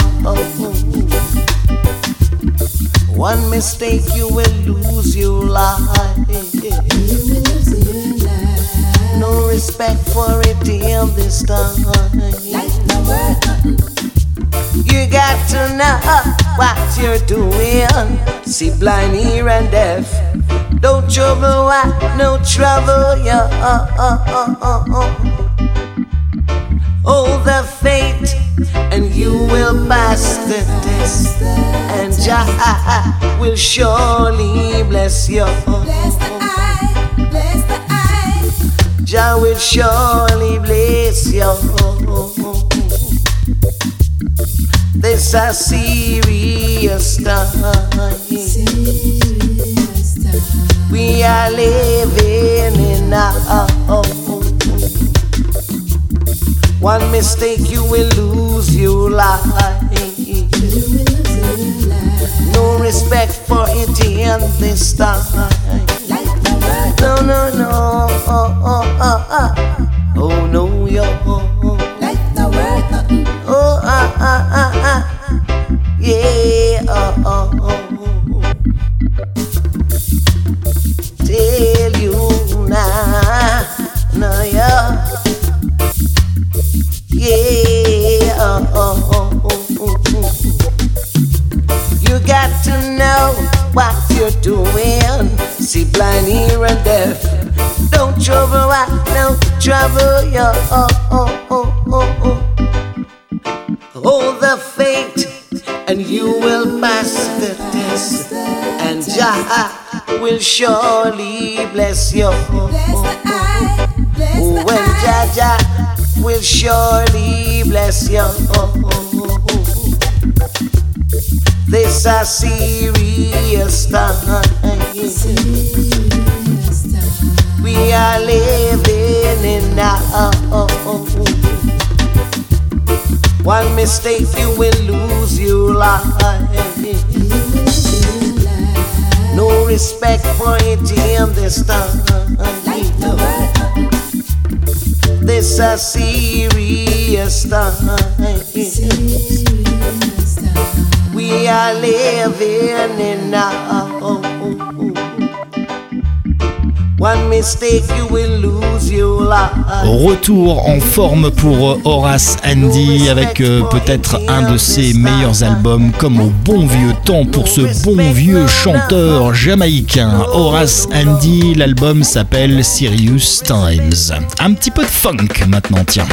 One mistake, you will lose your life. No respect for it in this time. You got to know what you're doing. See, blind, ear, and deaf. Don't trouble what, no trouble, yeah. The fate, and you will pass the test. And Jah will surely bless you. Jah will surely bless you. This a serious time. We are living in now. One mistake, you will lose your life. No respect for it in this time. No, no, no. Oh, oh, oh, oh. oh no, yo. Oh, ah, ah, ah, ah. Yeah, oh, oh, oh. Doing. See, blind, ear, and deaf. Don't trouble, what? No trouble, yo. Oh, oh, oh, oh, oh. Hold the fate, and you will pass the test. And Jah will surely bless you. Oh, when Jah Jah will surely bless you. This a serious time. We are living in now. Oh, oh, oh. One mistake, you will lose your life. No respect for in this time. This a serious time. We are living in now. One mistake, you will lose your life. Retour en forme pour Horace Andy avec euh, peut-être un de ses meilleurs albums comme au bon vieux temps pour ce bon vieux chanteur jamaïcain Horace Andy. L'album s'appelle Serious Times. Un petit peu de funk maintenant, tiens.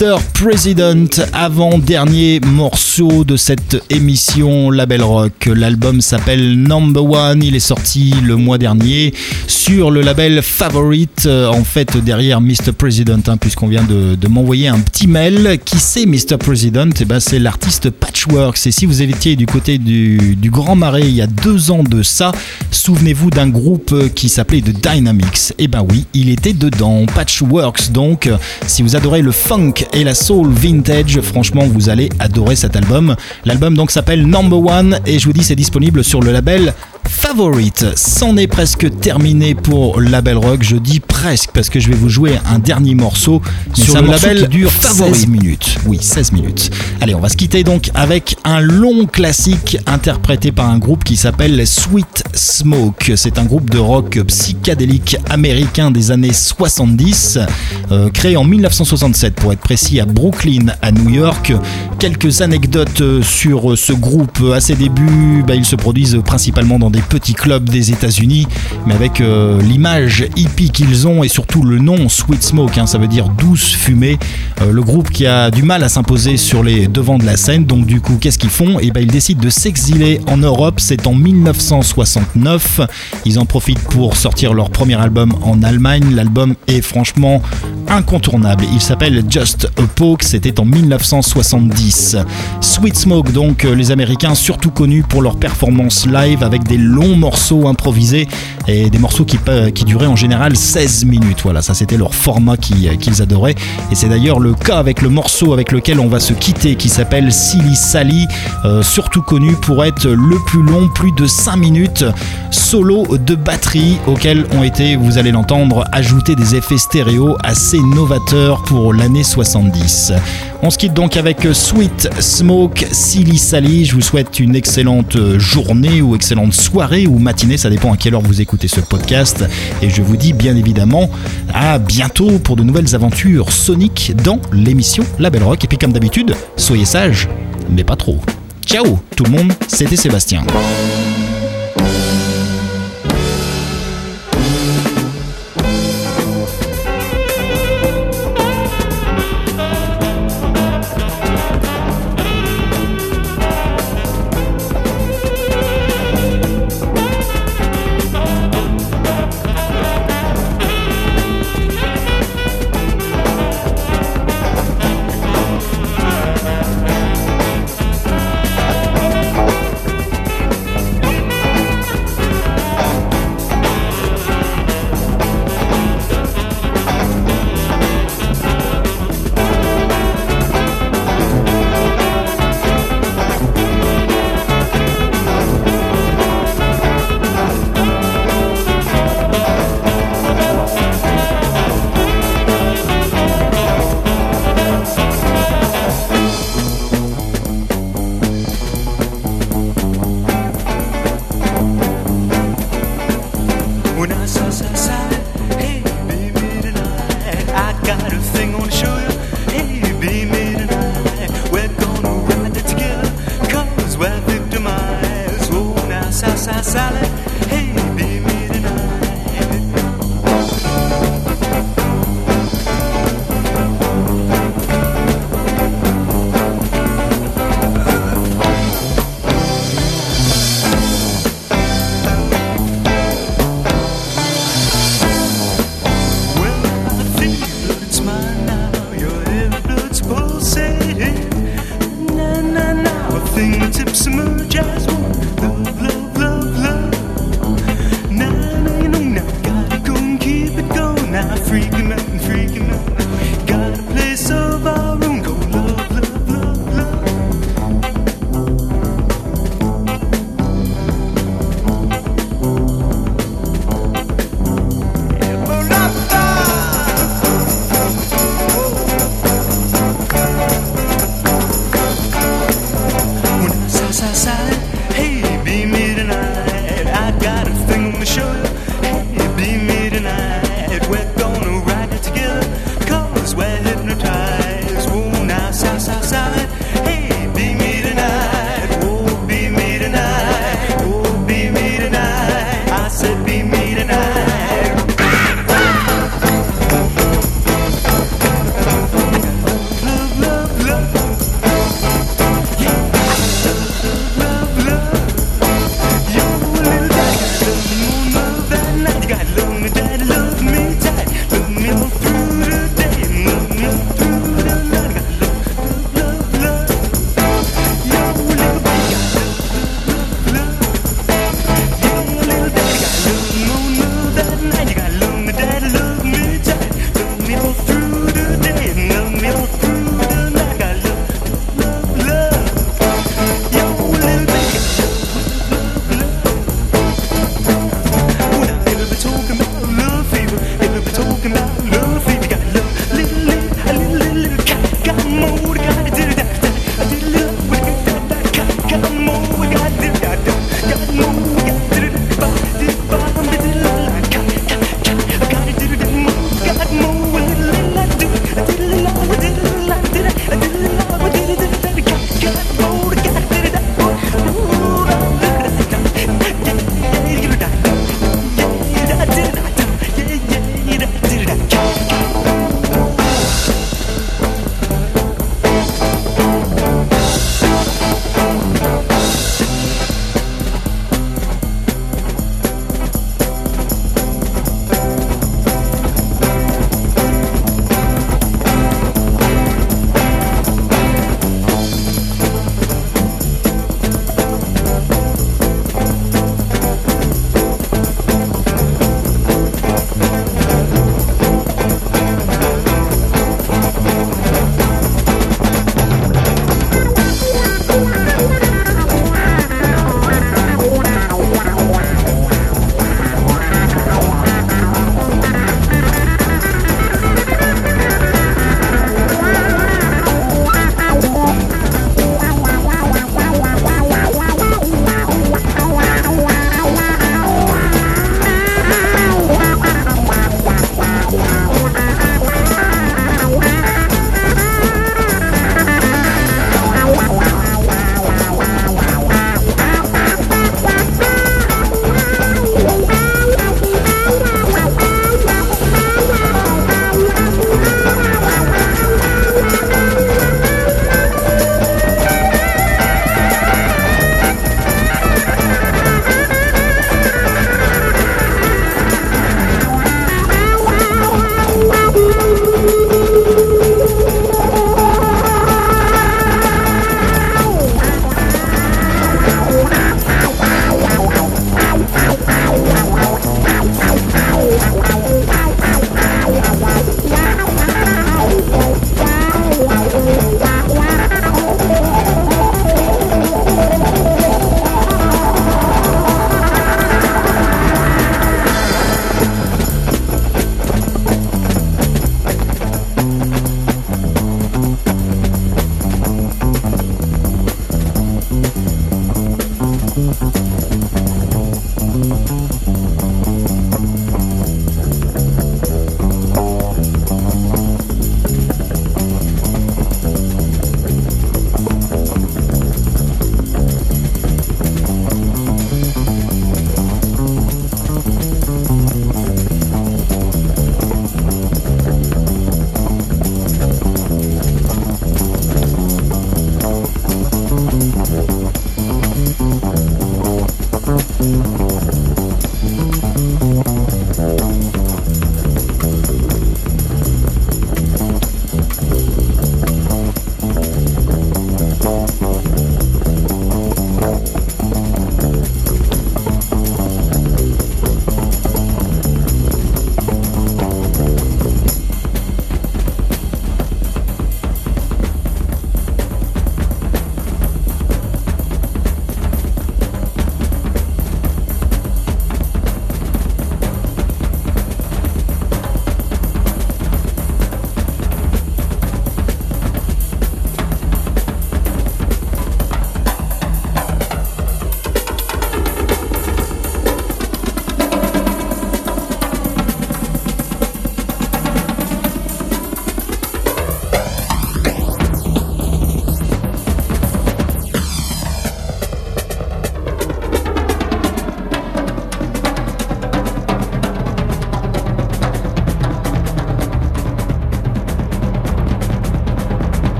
Mr. President, avant-dernier morceau de cette émission Label Rock. L'album s'appelle Number One, il est sorti le mois dernier sur le label Favorite. Euh, En fait, derrière Mr. President, hein, puisqu'on vient de, m'envoyer un petit mail. Qui c'est Mr. President? Eh ben, C'est l'artiste Patchworks. Et si vous étiez du côté du Grand Marais il y a deux ans de ça, souvenez-vous d'un groupe qui s'appelait The Dynamics. Eh ben oui, il était dedans. Patchworks, donc, si vous adorez le funk et la soul vintage, franchement, vous allez adorer cet album. L'album donc s'appelle Number One et je vous dis c'est disponible sur le label Favorite. C'en est presque terminé pour Label Rock. Je dis presque parce que je vais vous jouer un dernier morceau mais Sur le morceau label qui dure Favorite. 16 minutes. Oui, 16 minutes. Allez, on va se quitter donc avec un long classique interprété par un groupe qui s'appelle Sweet Smoke. C'est un groupe de rock psychédélique américain des années 70, euh, créé en 1967 pour être précis à Brooklyn, à New York. Quelques anecdotes euh, sur ce groupe. À ses débuts, bah, ils se produisent principalement dans des petits clubs des États-Unis, mais avec euh, l'image hippie qu'ils ont et surtout le nom Sweet Smoke, hein, ça veut dire douce fumée. Euh, le groupe qui a du mal à s'imposer sur les devants de la scène, donc du coup, qu'est-ce qu'ils font? Et ben, ils décident de s'exiler en Europe. C'est en 1969. Ils en profitent pour sortir leur premier album en Allemagne. L'album est franchement incontournable. Il s'appelle Just a Poke. C'était en 1970. Sweet Smoke, donc euh, les Américains, surtout connus pour leur performance live avec des longs morceaux improvisés et des morceaux qui, qui duraient en général 16 minutes. Voilà, ça c'était leur format euh, qu'ils adoraient. Et c'est d'ailleurs le cas avec le morceau avec lequel on va se quitter qui s'appelle Silly Sally, euh, surtout connu pour être le plus long, plus de 5 minutes, solo de batterie auquel ont été, vous allez l'entendre, ajoutés des effets stéréo assez novateurs pour l'année 70. On se quitte donc avec Sweet Smoke, Silly Sally. Je vous souhaite une excellente journée ou excellente soirée ou matinée, ça dépend à quelle heure vous écoutez ce podcast. Et je vous dis bien évidemment à bientôt pour de nouvelles aventures soniques dans l'émission La Belle Rock. Et puis comme d'habitude, soyez sages, mais pas trop. Ciao tout le monde, c'était Sébastien.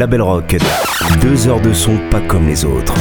Label Rock, deux heures de son pas comme les autres.